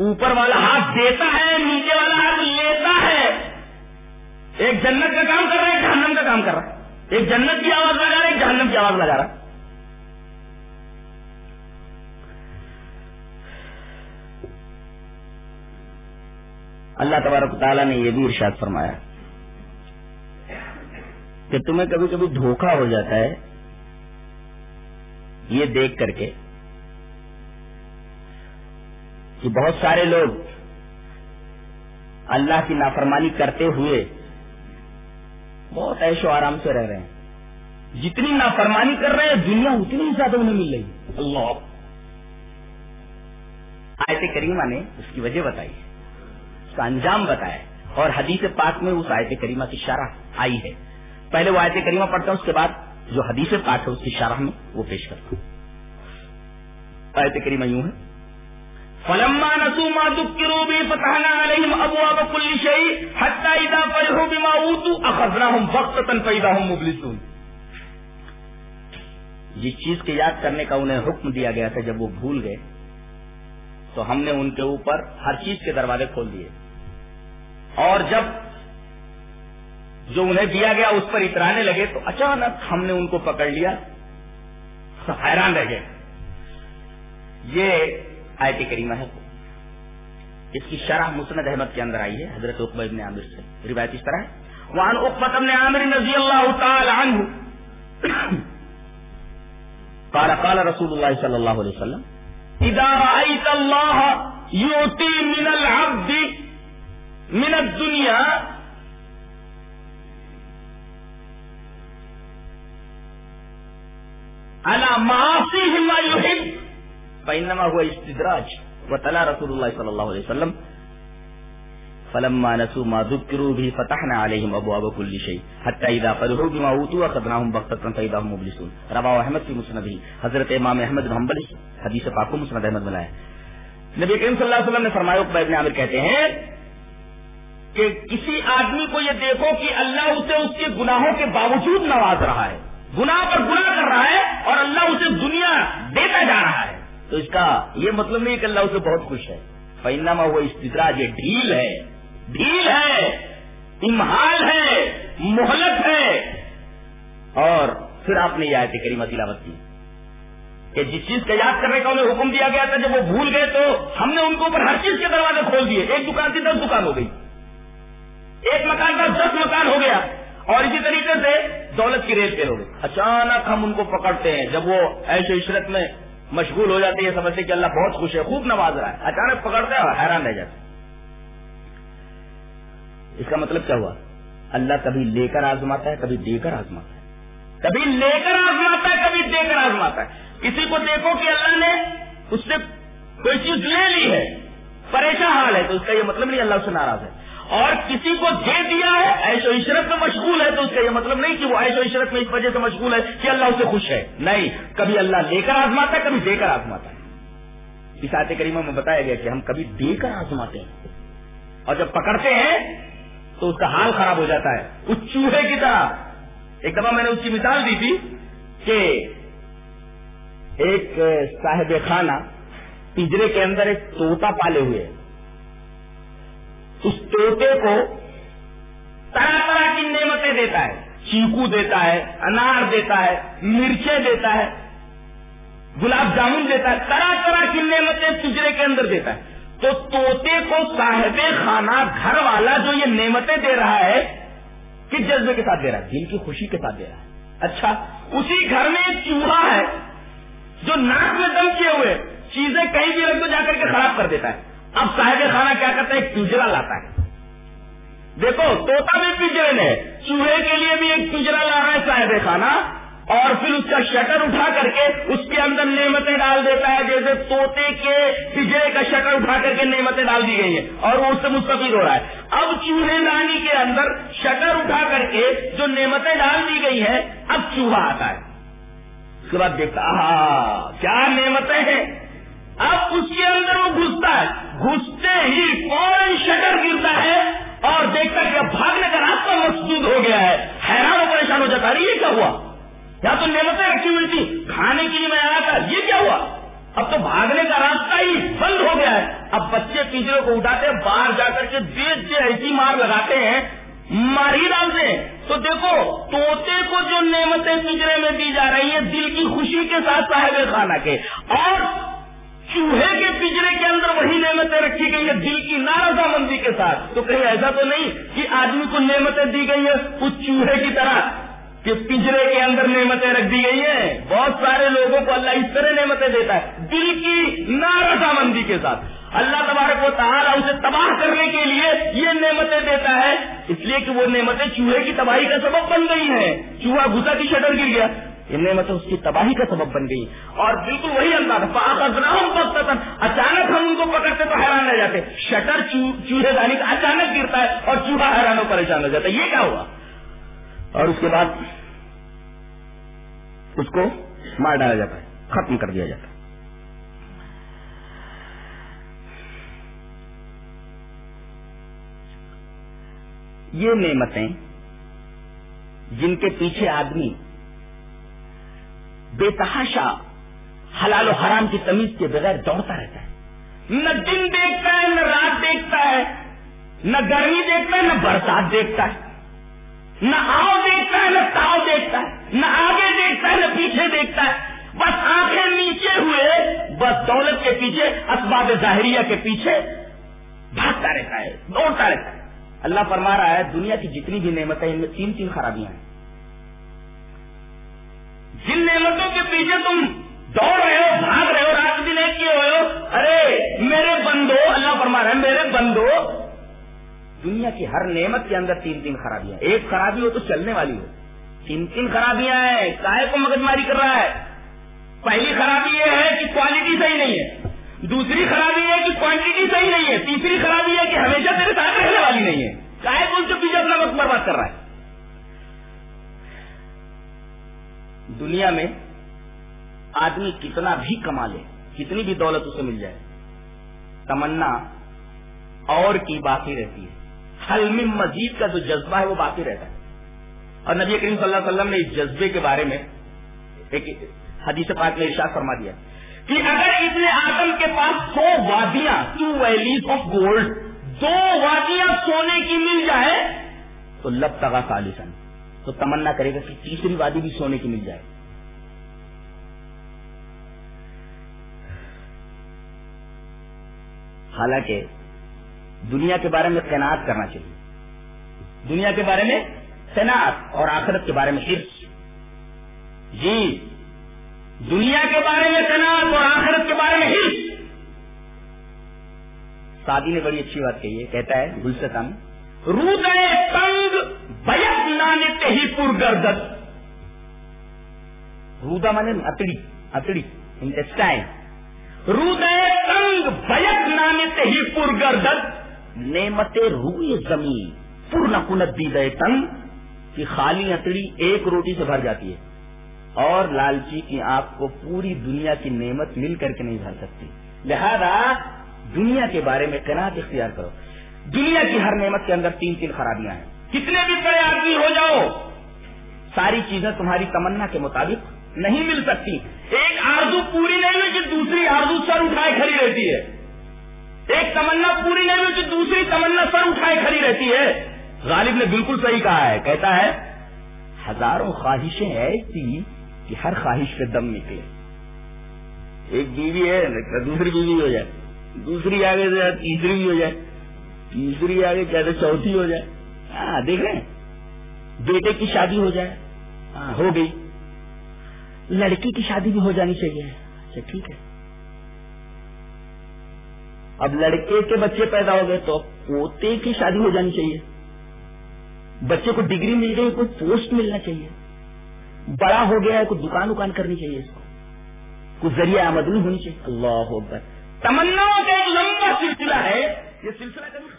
اوپر والا ہاتھ دیتا ہے، نیچے والا ہاتھ لیتا ہے۔ ایک جنت کا کام کر رہا ہے، ایک جہنم کا کام کر رہا ہے۔ ایک جنت کی آواز لگا رہا ہے، ایک جہنم کی آواز لگا رہا اللہ تبارک تعالیٰ نے یہ بھی ارشاد فرمایا کہ تمہیں کبھی کبھی دھوکہ ہو جاتا ہے یہ دیکھ کر کے کہ بہت سارے لوگ اللہ کی نافرمانی کرتے ہوئے بہت ایش و آرام سے رہ رہے ہیں۔ جتنی نافرمانی کر رہے ہیں، دنیا اتنی ہی زیادہ انہیں مل رہی اللہ۔ آیت کریمہ نے اس کی وجہ بتائی ہے۔ کا انجام بتایا اور حدیث پاک میں اس آیت کریمہ کی شارح آئی ہے۔ پہلے وہ آیت کریمہ پڑھتا ہوں، اس کے بعد جو حدیث پاک ہے اس کی شارح میں وہ پیش کرتا ہوں۔ آیت کریمہ یوں ہے۔ فلما نسوا ما ذكروا به فتحنا عليهم ابواب كل شيء حتى اذا فرحوا بما اوتوا اخذناهم بغتة فاذا هم مبلسون۔ جس چیز کے یاد کرنے کا انہیں حکم دیا گیا تھا، جب وہ بھول گئے، تو ہم نے ان کے اوپر ہر چیز کے دروازے کھول دیے۔ اور جب جو انہیں دیا گیا اس پر اترانے لگے تو اچانک ہم نے ان کو پکڑ لیا۔ حیران رہ گئے۔ یہ آیت کریمہ ہے۔ اس کی شرح مسند احمد کے اندر آئی ہے، حضرت اقبا ابن عامر سے۔ روایت اس طرح ہے۔ وعن اقبت ابن عامر رضی اللہ تعالی عنہ۔ قال قال رسول اللہ صلی اللہ علیہ وسلم، اذا رأيت الله يؤتي من العبد من الدنيا. على معاصيه ما يحب. فإنما هو استدراج. وتلا رسول الله صلى الله عليه وسلم. فلما نسوا ما ذكروا به فتحنا عليهم ابواب كل شيء. حتى اذا فرحوا بما اوتوا اخذناهم بغتة فاذا هم مبلسون. رواه احمد في مسنده. حضرت امام احمد بن حنبل حدیث پاک کو مسند احمد بنایا نبی کریم صلی اللہ علیہ وسلم نے فرمایا، عقبہ ابن عامر کہتے ہیں کہ کسی آدمی کو یہ دیکھو کہ اللہ اسے اس کے گناہوں کے باوجود نواز رہا ہے۔ گناہ پر گناہ کر رہا ہے اور اللہ اسے دنیا دیتا جا رہا ہے۔ تو اس کا یہ مطلب نہیں کہ اللہ اسے بہت خوش ہے۔ فینما وہ استدراج، یہ ڈھیل ہے۔ ڈھیل ہے۔ امہال ہے۔ مہلت ہے۔ اور پھر آپ نے یہ آیت کریمہ تلاوت کی کہ جس چیز کا یاد کرنے کا انہیں حکم دیا گیا تھا، جب وہ بھول گئے تو ہم نے ان کو اوپر ہر چیز کے دروازے کھول دیے۔ ایک دکان تھی، دس دکان ہو گئی۔ ایک مکان کا دس مکان ہو گیا اور اسی طریقے سے دولت کی ریل پہ ہو گئی۔ اچانک ہم ان کو پکڑتے ہیں۔ جب وہ ایسے عشرت میں مشغول ہو جاتے ہیں، سمجھتے کہ اللہ بہت خوش ہے، خوب نواز رہا ہے۔ اچانک پکڑتے ہیں اور حیران رہ جاتے اس کا مطلب کیا ہوا؟ اللہ کبھی لے کر آزماتا ہے، کبھی دے کر آزماتا ہے۔ کبھی لے کر آزماتا ہے، کبھی دے کر آزماتا ہے۔ کسی کو دیکھو کہ اللہ نے اس سے کوئی چیز لے لی ہے، پریشان حال ہے۔ تو اس کا یہ مطلب نہیں، اللہ سے ناراض ہے۔ اور کسی کو دے دیا ہے ایش و عشرت میں مشغول ہے تو اس کا یہ مطلب نہیں کہ وہ ایش و عشرت میں اس وجہ سے مشغول ہے کہ اللہ اسے خوش ہے۔ نہیں، کبھی اللہ لے کر آزماتا ہے، کبھی دے کر آزماتا ہے۔ اس آتے کریمہ میں بتایا گیا کہ ہم کبھی دے کر آزماتے ہیں۔ اور جب پکڑتے ہیں تو اس کا حال خراب ہو جاتا ہے۔ اس چوہے کی طرح۔ ایک دفعہ میں نے اس کی مثال دی تھی کہ ایک صاحب خانہ، پنجرے کے اندر ایک توتا پالے ہوئے۔ اس توتے کو طرح طرح کی نعمتیں دیتا ہے۔ چیکو دیتا ہے، انار دیتا ہے، مرچیں دیتا ہے، گلاب جامن دیتا ہے، طرح طرح کی نعمتیں پنجرے کے اندر دیتا ہے۔ تو توتے کو صاحب خانہ گھر والا جو یہ نعمتیں دے رہا ہے، کس جذبے کے ساتھ دے رہا ہے؟ دل کی خوشی کے ساتھ دے رہا ہے۔ اچھا اسی گھر میں ایک چوہا ہے جو ناک میں دم کیے ہوئے چیزیں کہیں بھی رکھ دو، جا کر کے خراب کر دیتا ہے۔ اب صاحب خانہ کیا کرتا ہے؟ ایک پنجرا لاتا ہے۔ دیکھو توتا بھی پنجرے میں چوہے کے لیے بھی ایک پنجرا لا رہا ہے صاحب خانہ، اور پھر اس کا شٹر اٹھا کر کے اس کے اندر نعمتیں ڈال دیتا ہے، جیسے توتے کے پجرے کا شٹر اٹھا کر کے نعمتیں ڈال دی گئی ہیں، اور وہ اس سے مستفید ہو رہا ہے۔ اب چوہے لانی کے اندر شٹر اٹھا کر کے جو نعمتیں ڈال دی گئی ہیں، اب چوہا آتا ہے۔ اس کے بعد دیکھتا کیا نعمتیں ہیں۔ اب اس کے اندر وہ گھستا ہے۔ گھستے ہی فوراً شٹر گرتا ہے اور دیکھتا کہ اب بھاگنے کا راستہ مسدود ہو گیا ہے۔ حیران و پریشان ہو جاتا ہے۔ یہ کیا ہوا؟ یا تو نعمتیں رکھی ہوئی تھی کھانے کے لیے میں آیا تھا۔ یہ کیا ہوا؟ اب تو بھاگنے کا راستہ ہی بند ہو گیا ہے۔ اب بچے پنجرے کو اٹھاتے ہیں، باہر جا کر کے دیکھ کے ایسی مار لگاتے ہیں۔ مار ہی ڈالتے ہیں تو دیکھو توتے کو جو نعمتیں پنجرے میں دی جا رہی ہیں، دل کی خوشی کے ساتھ صاحب خانہ کے۔ اور چوہے کے پنجرے کے اندر وہی نعمتیں رکھی گئی ہیں۔ دل کی نارضا ساتھ۔ تو کہیں ایسا تو نہیں کہ آدمی کو نعمتیں دی گئی ہیں، اس چوہے کی طرح کہ پنجرے کے اندر نعمتیں رکھ دی گئی ہیں۔ بہت سارے لوگوں کو اللہ اس طرح نعمتیں دیتا ہے، دل کی نارضامندی کے ساتھ۔ اللہ تبارک و تعالیٰ اسے تباہ کرنے کے لیے یہ نعمتیں دیتا ہے۔ اس لیے کہ وہ نعمتیں چوہے کی تباہی کا سبب بن گئی ہیں۔ چوہا گھسا کی شٹر گر گیا۔ یہ نعمتیں اس کی تباہی کا سبب بن گئی۔ اور بالکل وہی انداز اچانک ہم ان کو پکڑتے تو حیران رہ جاتے۔ شٹر چوہے دانی کا اچانک گرتا ہے اور چوہا حیران و پریشان ہو جاتا ہے۔ یہ کیا ہوا؟ اور اس کے بعد اس کو مار ڈالا جاتا ہے۔ ختم کر دیا جاتا ہے۔ یہ نعمتیں جن کے پیچھے آدمی بے تحاشا، حلال و حرام کی تمیز کے بغیر دوڑتا رہتا ہے۔ نہ دن دیکھتا ہے، نہ رات دیکھتا ہے، نہ گرمی دیکھتا ہے، نہ برسات دیکھتا ہے۔ نہ آؤ دیکھتا ہے، نہ تاؤ دیکھتا ہے، نہ آگے دیکھتا ہے، نہ پیچھے دیکھتا ہے۔ بس آنکھیں نیچے ہوئے، بس دولت کے پیچھے، اسباب ظاہریہ کے پیچھے بھاگتا رہتا ہے، دوڑتا رہتا ہے۔ اللہ فرما رہا ہے، دنیا کی جتنی بھی نعمتیں ان میں تین تین خرابیاں ہیں۔ جن نعمتوں کے پیچھے تم دوڑ رہے ہو، بھاگ رہے ہو، رات دن ایک کیے ہوئے ہو، ارے، میرے بندو، اللہ فرما رہا ہے، میرے بندو، دنیا کی ہر نعمت کے اندر تین تین خرابیاں، ایک خرابی ہو تو چلنے والی ہو۔ تین تین خرابیاں ہیں کائے کو مگز ماری کر رہا ہے۔ پہلی خرابی یہ ہے کہ کوالٹی صحیح نہیں ہے۔ دوسری خرابی ہے کہ کوانٹٹی صحیح نہیں ہے۔ تیسری خرابی ہے کہ ہمیشہ تیرے ساتھ رہنے والی نہیں ہے۔ چاہے کون سے پیچھے اپنا وقت برباد کر رہا ہے۔ دنیا میں آدمی کتنا بھی کما لے، کتنی بھی دولت اسے مل جائے، تمنا اور کی باقی رہتی ہے۔ حلم مزید کا جو جذبہ ہے وہ باقی رہتا ہے۔ اور نبی کریم صلی اللہ علیہ وسلم نے اس جذبے کے بارے میں ایک حدیث پاک میں ارشاد فرما دیا کہ اگر ابن آدم کے پاس سو وادیاں ٹو ویلیز آف گولڈ دو وادیاں سونے کی مل جائے، تو لب تگا خالصن تو تمنا کرے گا کہ تیسری وادی بھی سونے کی مل جائے۔ حالانکہ دنیا کے بارے میں تعینات کرنا چاہیے۔ دنیا کے بارے میں تعینات اور آخرت کے بارے میں حرص جی دنیا کے بارے میں تعینات اور آخرت کے بارے میں حرص سادی نے بڑی اچھی بات کہی ہے، کہتا ہے گل سے کم رو تنگ بیت نانے ہی پور گردت رودا مانے اتڑی اتڑی انٹسٹائن رودے تنگ بیت نانے ہی پور گردت نعمت روئے زمین پور نکنت دی دے تنگ کہ خالی اتڑی ایک روٹی سے بھر جاتی ہے۔ اور لالچی کی آپ کو پوری دنیا کی نعمت مل کر کے نہیں بھر سکتی۔ لہذا دنیا کے بارے میں کنات اختیار کرو۔ دنیا کی ہر نعمت کے اندر تین تین خرابیاں ہیں۔ کتنے بھی بڑے آدمی ہو جاؤ، ساری چیزیں تمہاری تمنا کے مطابق نہیں مل سکتی۔ ایک آرزو پوری نہیں ہوئی کہ دوسری آرزو سر اٹھائے کھڑی رہتی ہے۔ ایک تمنا پوری نہیں ہوئی کہ دوسری تمنا سر اٹھائے کھڑی رہتی ہے۔ غالب نے بالکل صحیح کہا ہے، کہتا ہے، ہزاروں خواہشیں ایسی کہ ہر خواہش پہ دم نکلے۔ ایک بیوی ہے دوسری بیوی ہو جائے، دوسری آگے سے تیسری بھی ہو جائے۔ تیسری آگے کہتے چوتھی ہو جائے۔ ہاں دیکھ رہے ہیں۔ بیٹے کی شادی ہو جائے۔ ہاں ہو گئی۔ لڑکی کی شادی بھی ہو جانی چاہیے۔ اچھا ٹھیک ہے۔ اب لڑکے کے بچے پیدا ہو گئے تو پوتے کی شادی ہو جانی چاہیے۔ بچے کو ڈگری مل گئی، کوئی پوسٹ ملنا چاہیے۔ بڑا ہو گیا ہے، کوئی دکان وکان کرنی چاہیے اس کو۔ کوئی ذریعہ آمدنی ہونی چاہیے۔ اللہ اکبر۔ تمنا کا ایک لمبا سلسلہ ہے، یہ سلسلہ کبھی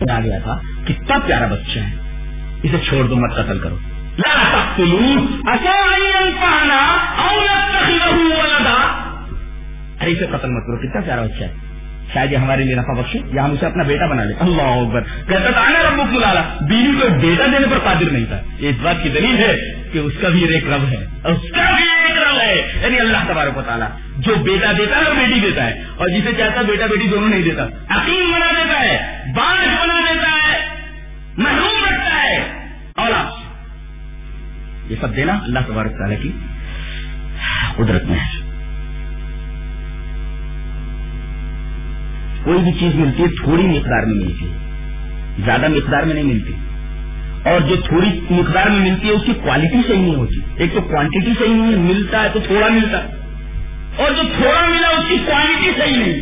آ گیا تھا، کتنا پیارا بچہ ہے۔ اسے چھوڑ دو، مت قتل کرو۔ لا تقتلوا ارے، اسے قتل مت کرو، کتنا پیارا بچہ ہے۔ شاید یہ ہمارے لیے نفع بخشے، یا ہم اسے اپنا بیٹا بنا لیں۔ اللہ اکبر۔ کہتا تھا نا رب لالا۔ بیوی کو بیٹا دینے پر قادر نہیں تھا۔ یہ اس بات کی دلیل ہے کہ اس کا بھی ایک رب ہے۔ اس کا بھی ہے. یعنی اللہ تبارک و تعالیٰ جو بیٹا دیتا ہے وہ بیٹی دیتا ہے. اور جسے چاہتا بیٹا بیٹی دونوں نہیں دیتا. عقیم بنا دیتا ہے بانج بنا دیتا ہے، محروم رکھتا ہے. اولاد یہ سب دینا اللہ تبارک تعالیٰ کی قدرت میں ہے. کوئی بھی چیز ملتی ہے، تھوڑی مقدار میں ملتی ہے، زیادہ مقدار میں نہیں ملتی. اور جو تھوڑی مقدار میں ملتی ہے، اس کی کوالٹی صحیح نہیں ہوتی۔ ایک تو کوانٹٹی صحیح نہیں ہے، ملتا ہے تو تھوڑا ملتا ہے۔ اور جو تھوڑا ملا، اس کی کوالٹی صحیح نہیں۔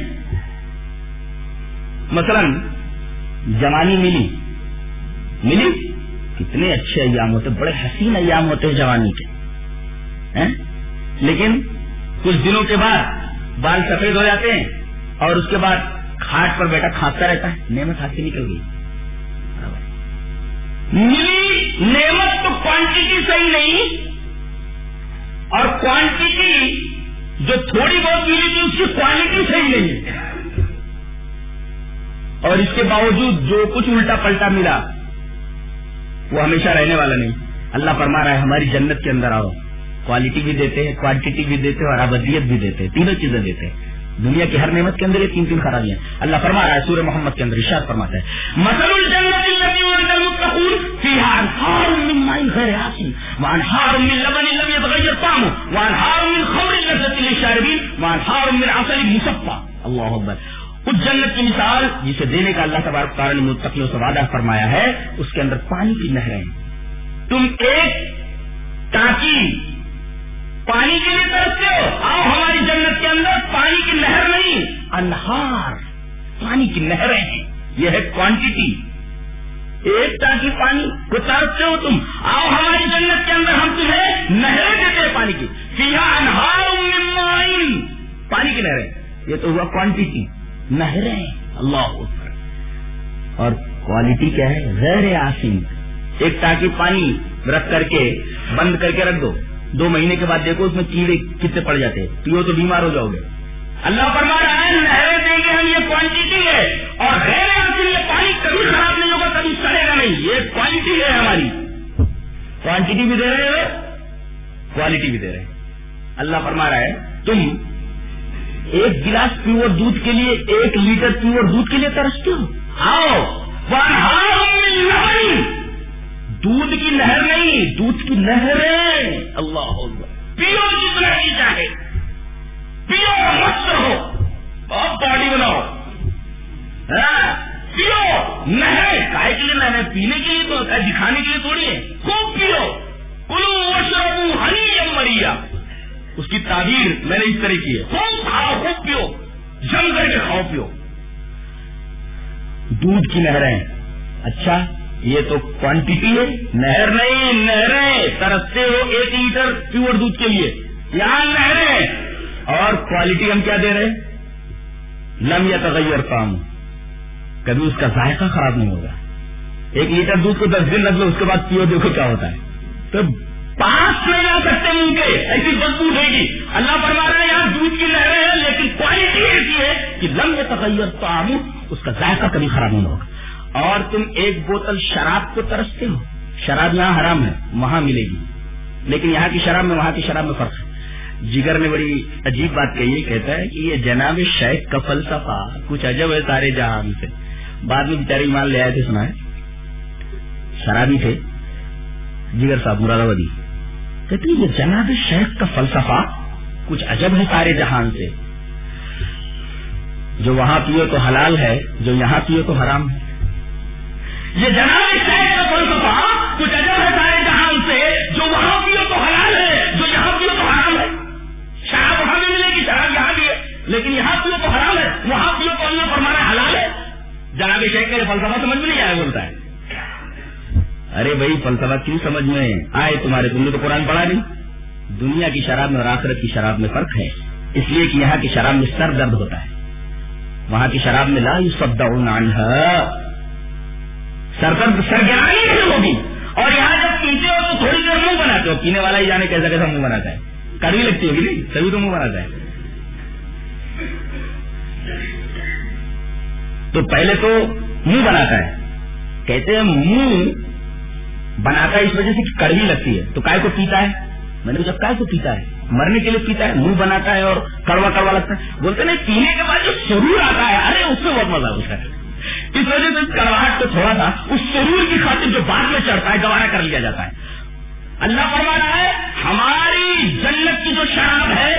مثلا، جوانی ملی۔ ملی؟ کتنے اچھے ایام ہوتے، بڑے حسین ایام ہوتے ہیں جوانی کے۔ لیکن کچھ دنوں کے بعد بال سفید ہو جاتے ہیں اور اس کے بعد کھاٹ پر بیٹا کھانستا رہتا ہے، نعمت ہاتھ سے نکل گئی ملی نعمت تو کوانٹٹی صحیح نہیں اور کوانٹٹی جو تھوڑی بہت ملی تھی اس کی کوالٹی صحیح نہیں اور اس کے باوجود جو کچھ الٹا پلٹا ملا، وہ ہمیشہ رہنے والا نہیں۔ اللہ فرما رہا ہے، ہماری جنت کے اندر آؤ۔ کوالٹی بھی دیتے ہیں کوانٹٹی بھی دیتے ہیں اور ابدیت بھی دیتے ہیں، تینوں چیزیں دیتے ہیں۔ دنیا کی ہر نعمت کے اندر یہ تین تین خرابیاں۔ اللہ فرما رہا ہے، سورہ محمد کے اندر ارشاد فرماتا ہے۔ مثل الجنت المتقون فيها من ماء غير آسن وانهار من لبن لم يتغير طعمه وانهار من خمر لذة للشاربين وانهار من عسل مصفى الله اكبر اس جنت کی مثال جسے دینے کا اللہ تبارک تعالی نے متقیوں سے وعدہ فرمایا ہے، اس کے اندر پانی کی نہریں تم ایک ٹانکی پانی کے لیے ترستے ہو، آؤ ہماری جنت کے اندر پانی کی نہر نہیں، انہار پانی کی نہریں یہ ہے کوانٹٹی ایک ٹانکی پانی کو ترستے ہو تم۔ آؤ ہماری جنت کے اندر ہم تمہیں نہریں دیتے ہیں پانی کی۔ انہار پانی کی نہریں۔ یہ تو ہوا کوانٹٹی نہریں۔ اللہ اور کوالٹی کیا ہے؟ غیر آسین ایک ٹانکی پانی رکھ کر کے، بند کر کے رکھ دو۔ دو مہینے کے بعد دیکھو اس میں کیڑے کتنے پڑ جاتے ہیں۔ پیو تو بیمار ہو جاؤ گے۔ اللہ فرما رہا ہے، نہریں دیں گے ہم، یہ کوانٹٹی ہے۔ اور غیر پانی کبھی خراب نہیں ہوگا کبھی سڑے گا نہیں۔ یہ کوالٹی ہے ہماری۔ کوانٹٹی بھی دے رہے ہو کوالٹی بھی دے رہے اللہ فرما رہا ہے، تم ایک گلاس پیور دودھ کے لیے ایک لیٹر پیور دودھ کے لیے ترستے ہو آؤ دودھ کی نہر نہیں، دودھ کی نہر اللہ پیو جتنا ہی چاہے۔ پیو مست ہو بہت باڈی بناؤ۔ ہاں؟ پیو! نہر! کائے کے لیے نہر پینے کے لیے تو دکھانے کے لیے تھوڑی ہے خوب پیو! کلو ہنی مریا اس کی تعبیر میں نے اس طرح کی ہے۔ خوب کھاؤ، خوب پیو! جم کر کے کھاؤ، پیو! دودھ کی نہریں۔ اچھا یہ تو کوانٹٹی ہے۔ نہر نہیں، نہریں! ترستے ہو ایک لیٹر پیور دودھ کے لیے۔ یہاں نہریں! اور کوالٹی ہم کیا دے رہے لم یا تغیر کام کبھی اس کا ذائقہ خراب نہیں ہوگا۔ ایک لیٹر دودھ کو دس دن رکھ لو، اس کے بعد پیو، دیکھو کیا ہوتا ہے۔ تو پاس نہیں آ سکتے ان کے، ایسی بدبو دے گی۔ اللہ فرما رہے ہیں یہاں دودھ کی نہریں ہیں، لیکن کوالٹی ایسی ہے کہ لم یا تغیر کام اس کا ذائقہ کبھی خراب نہیں ہوگا۔ اور تم ایک بوتل شراب کو ترستے ہو۔ شراب یہاں حرام ہے، وہاں ملے گی۔ لیکن یہاں کی شراب میں، وہاں کی شراب میں فرق ہے۔ جگر نے بڑی عجیب بات کہی کہتا ہے کہ یہ جناب شیخ کا فلسفہ، کچھ عجب ہے سارے جہان سے۔ بعد میں بیچارے ایمان لے آئے تھے سنا ہے شرابی تھے۔ جگر صاحب، مراد آبادی۔ کہتے یہ جناب شیخ کا فلسفہ کچھ عجب ہے سارے جہان سے۔ جو وہاں پیو تو حلال ہے، جو یہاں پیو تو حرام ہے۔ یہ جناب شہر کا فلسفہ کچھ عجب ہے سارے جہان سے، جو وہاں پیو تو حلال ہے، جو یہاں پیو تو حرام ہے۔ شراب وہاں بھی ملے گی شراب یہاں بھی ہے۔ لیکن یہاں پیو تو حرام ہے، وہاں پیو تو اللہ فرمانا حلال ہے۔ جناب شیخ کا فلسفہ سمجھ میں نہیں آیا بولتا ہے۔ ارے بھائی، فلسفہ کیوں سمجھ میں؟ آئے تمہارے تم نے تو قرآن پڑھا نہیں۔ دنیا کی شراب میں اور آخرت کی شراب میں فرق ہے۔ اس لیے کہ یہاں کی شراب میں سر درد ہوتا ہے۔ وہاں کی شراب میں لا یو سب سرکر سرگرانی نہیں ہوگی۔ اور یہاں جب پیتے ہو تو تھوڑی دیر منہ بناتے ہو۔ پینے والا ہی جانے کیسا کیسا منہ بناتا ہے۔ کڑوی لگتی ہوگی نہیں؟ تبھی تو منہ بناتا ہے۔ تو پہلے تو منہ بناتا ہے۔ کہتے ہیں منہ بناتا ہے اس وجہ سے کہ کڑوی لگتی ہے۔ تو کائے کو پیتا ہے؟ میں نے جب کائے کو پیتا ہے، مرنے کے لیے پیتا ہے، منہ بناتا ہے اور کڑوا کڑوا لگتا ہے۔ بولتے نا، پینے کے بعد جو سرور آتا ہے، ارے، اس سے بہت مزہ اس کا اس وجہ سے کڑواہٹ تو تھوڑا تھا اس سرور کی خاطر جو بعد میں چڑھتا ہے گوارا کر لیا جاتا ہے۔ اللہ فرما رہا ہے، ہماری جنت کی جو شراب ہے،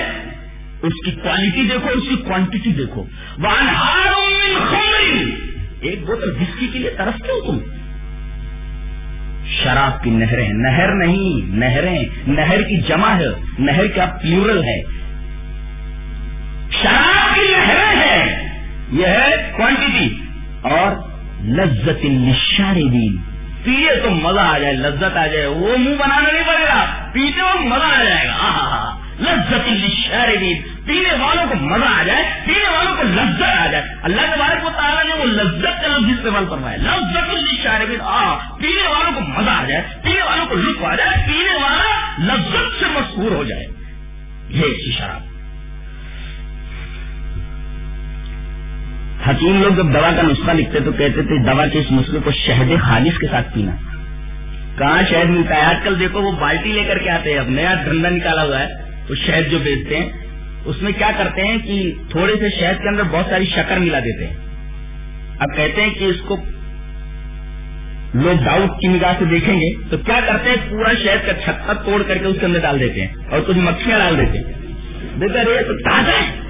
اس کی کوالٹی دیکھو، اس کی کوانٹٹی دیکھو۔ ایک بوتل بسکی کے لیے طرف کیوں تم؟ شراب کی نہریں، نہر نہیں، نہریں، نہر کی جمع ہے، نہر کا پلورل ہے؟ شراب کی نہریں ہے یہ ہے کوانٹٹی اور لذت نشارے پیے تو مزہ آ جائے، لذت آ جائے، وہ منہ بنانا نہیں پڑے گا۔ پیتے ہو مزہ آ جائے گا۔ لذت نشارے پینے والوں کو مزہ آ جائے، پینے والوں کو لذت آ جائے۔ اللہ کے بارے کو تعالیٰ نے وہ لذت کا لفظ استعمال کروایا لذت الشاربین ہاں پینے والوں کو مزہ آ جائے، پینے والوں کو لطف آ جائے، پینے والا لذت سے مشہور ہو جائے۔ یہ شراب۔ حکیم لوگ جب دوا کا نسخہ لکھتے تو کہتے تھے، دوا کے اس نسخے کو شہد خالص کے ساتھ پینا۔ کہاں شہد ملتا ہے؟ آج کل دیکھو وہ بالٹی لے کر کے آتے ہیں۔ اب نیا دھندا نکالا ہوا ہے۔ تو شہد جو بیچتے ہیں، اس میں کیا کرتے ہیں کہ تھوڑے سے شہد کے اندر بہت ساری شکر ملا دیتے ہیں۔ اب کہتے ہیں کہ اس کو لوگ ڈاؤٹ کی نگاہ سے دیکھیں گے، تو کیا کرتے ہیں، پورا شہد کا چھکا توڑ کر کے اس کے اندر ڈال دیتے ہیں اور کچھ مکھیاں ڈال دیتے ہیں۔ بہتر یہ تو تازہ ہے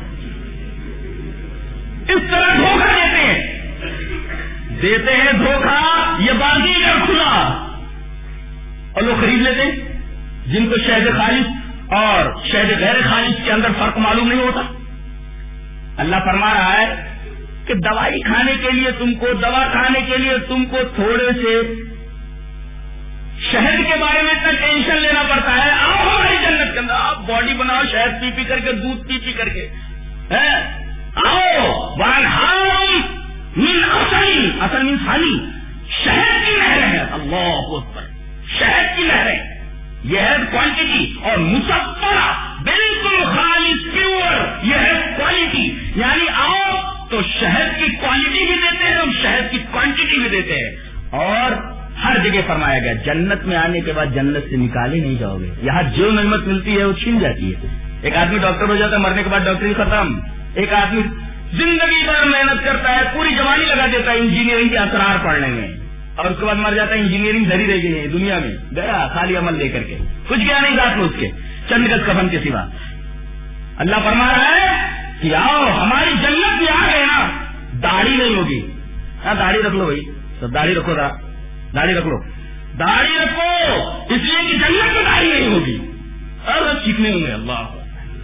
اس طرح دھوکہ دیتے ہیں۔ دیتے ہیں دھوکہ، یہ بازی کھلا۔ اور لوگ خرید لیتے ہیں، جن کو شہد خالص اور شہد غیر خالص کے اندر فرق معلوم نہیں ہوتا۔ اللہ فرما رہا ہے کہ دوائی کھانے کے لیے تم کو، دوا کھانے کے لیے تم کو تھوڑے سے شہد کے بارے میں اتنا ٹینشن لینا پڑتا ہے۔ آؤ ہماری جنت کے اندر، آپ باڈی بناؤ، شہد پی پی کر کے، دودھ پی پی کر کے۔ آؤ من اصل اصل من شہد کی لہریں ہیں اللہ شہد کی لہریں یہ ہے کوانٹٹی اور مسفرہ بالکل خالص پیور یہ ہے کوالٹی یعنی آؤ تو شہد کی کوالٹی بھی دیتے ہیں اور شہد کی کوانٹٹی بھی دیتے ہیں۔ اور ہر جگہ فرمایا گیا، جنت میں آنے کے بعد جنت سے نکالے نہیں جاؤ گے۔ یہاں جو نعمت ملتی ہے، وہ چھین جاتی ہے۔ ایک آدمی ڈاکٹر ہو جاتا ہے، مرنے کے بعد ڈاکٹری ختم۔ ایک آدمی زندگی بھر محنت کرتا ہے، پوری جوانی لگا دیتا ہے انجینئرنگ کے اثرار پڑھنے میں۔ اور اس کے بعد مر جاتا ہے انجینئرنگ دھری رہ گئی ہے دنیا میں، گیا، خالی عمل لے کر کے۔ کچھ گیا نہیں ذات میں اس کے، چند گز کفن کے سوا۔ اللہ فرما رہا ہے کہ آؤ، ہماری جنت میں آ گئے نا داڑھی نہیں ہوگی۔ ہاں داڑھی رکھ لو بھائی۔ تو داڑھی رکھو گا داڑھی رکھ لو۔ داڑھی رکھو، اس لیے کہ جنت میں داڑھی نہیں ہوگی۔ سب چیکنے ہوں گے؟ اللہ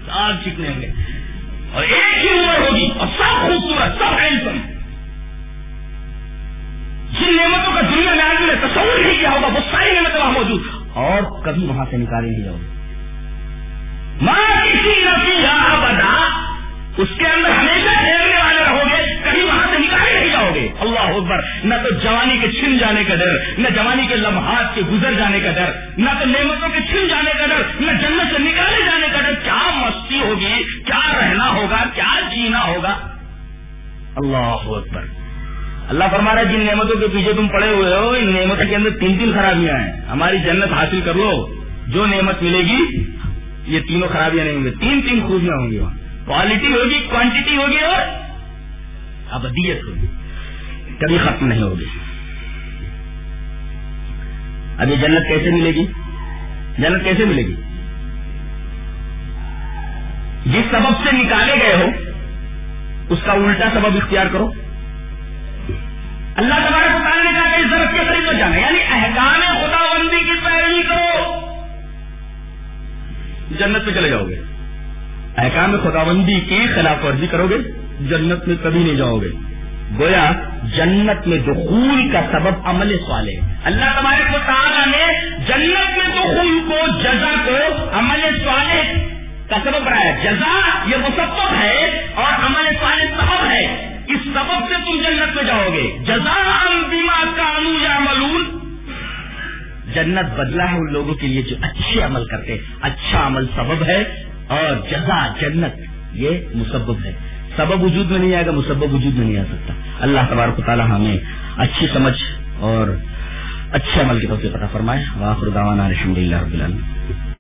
سب چیکنے ہوں گے؟ اور ایک ہی عمر ہوگی اور سب خوبصورت، سب ہینڈسم جن نعمتوں کا دنیا میں آدمی نے تصور نہیں کیا ہوگا، وہ ساری نعمتیں وہاں موجود اور کبھی وہاں سے نکالے نہیں جاؤ ماں کسی بدا اس کے اندر ہمیشہ ٹھہرنے والے رہو گے کہیں وہاں سے نکالے نہیں جاؤ گے۔ اللہ اکبر، نہ تو جوانی کے چھن جانے کا ڈر، نہ جوانی کے لمحات کے گزر جانے کا ڈر، نہ تو نعمتوں کے چھن جانے کا ڈر، نہ جنت سے نکالے جانے کا ڈر۔ کیا مستی ہوگی، کیا رہنا ہوگا، کیا جینا ہوگا؟ اللہ اکبر۔ اللہ فرما رہا ہے، جن نعمتوں کے پیچھے تم پڑے ہوئے ہو، ان نعمتوں کے اندر تین تین خرابیاں ہیں۔ ہماری جنت حاصل کر لو، جو نعمت ملے گی، یہ تینوں خرابیاں نہیں ہوں گی۔ تین تین خوبیاں ہوں گی وہاں۔ کوالٹی ہوگی کوانٹٹی ہوگی اور ابدیت ہوگی۔ کبھی ختم نہیں ہوگی۔ اب یہ جنت کیسے ملے گی؟ جنت کیسے ملے گی؟ جس سبب سے نکالے گئے ہو، اس کا الٹا سبب اختیار کرو۔ اللہ تبارک تعالیٰ نے کہا کہ اس ضرورت کے قریب جانا یعنی احکام خدا بندی کی پیروی کرو جنت میں چلے جاؤ گے۔ احکام خدا بندی کی خلاف ورزی کرو گے، جنت میں کبھی نہیں جاؤ گے۔ گویا جنت میں دخول کا سبب عمل سوالے اللہ تبارک و تعالیٰ نے جنت میں دخول کو، جزا کو عمل سوالے کا سبب بنایا۔ جزا یہ مسبب ہے اور عمل سوالے سبب ہے۔ اس سبب سے تم جنت میں جاؤ گے. جزا بیما کانو یا ملون جنت بدلا ہے ان لوگوں کے لیے جو اچھے عمل کرتے اچھا عمل سبب ہے اور جزا جنت یہ مسبب ہے. سبب وجود میں نہیں آئے گا، مسبب وجود میں نہیں آ سکتا. اللہ تبارک تعالیٰ ہمیں اچھی سمجھ اور اچھے عمل کی توفیق عطا فرمائے. واخر دعوانا الحمدللہ رب العالمین.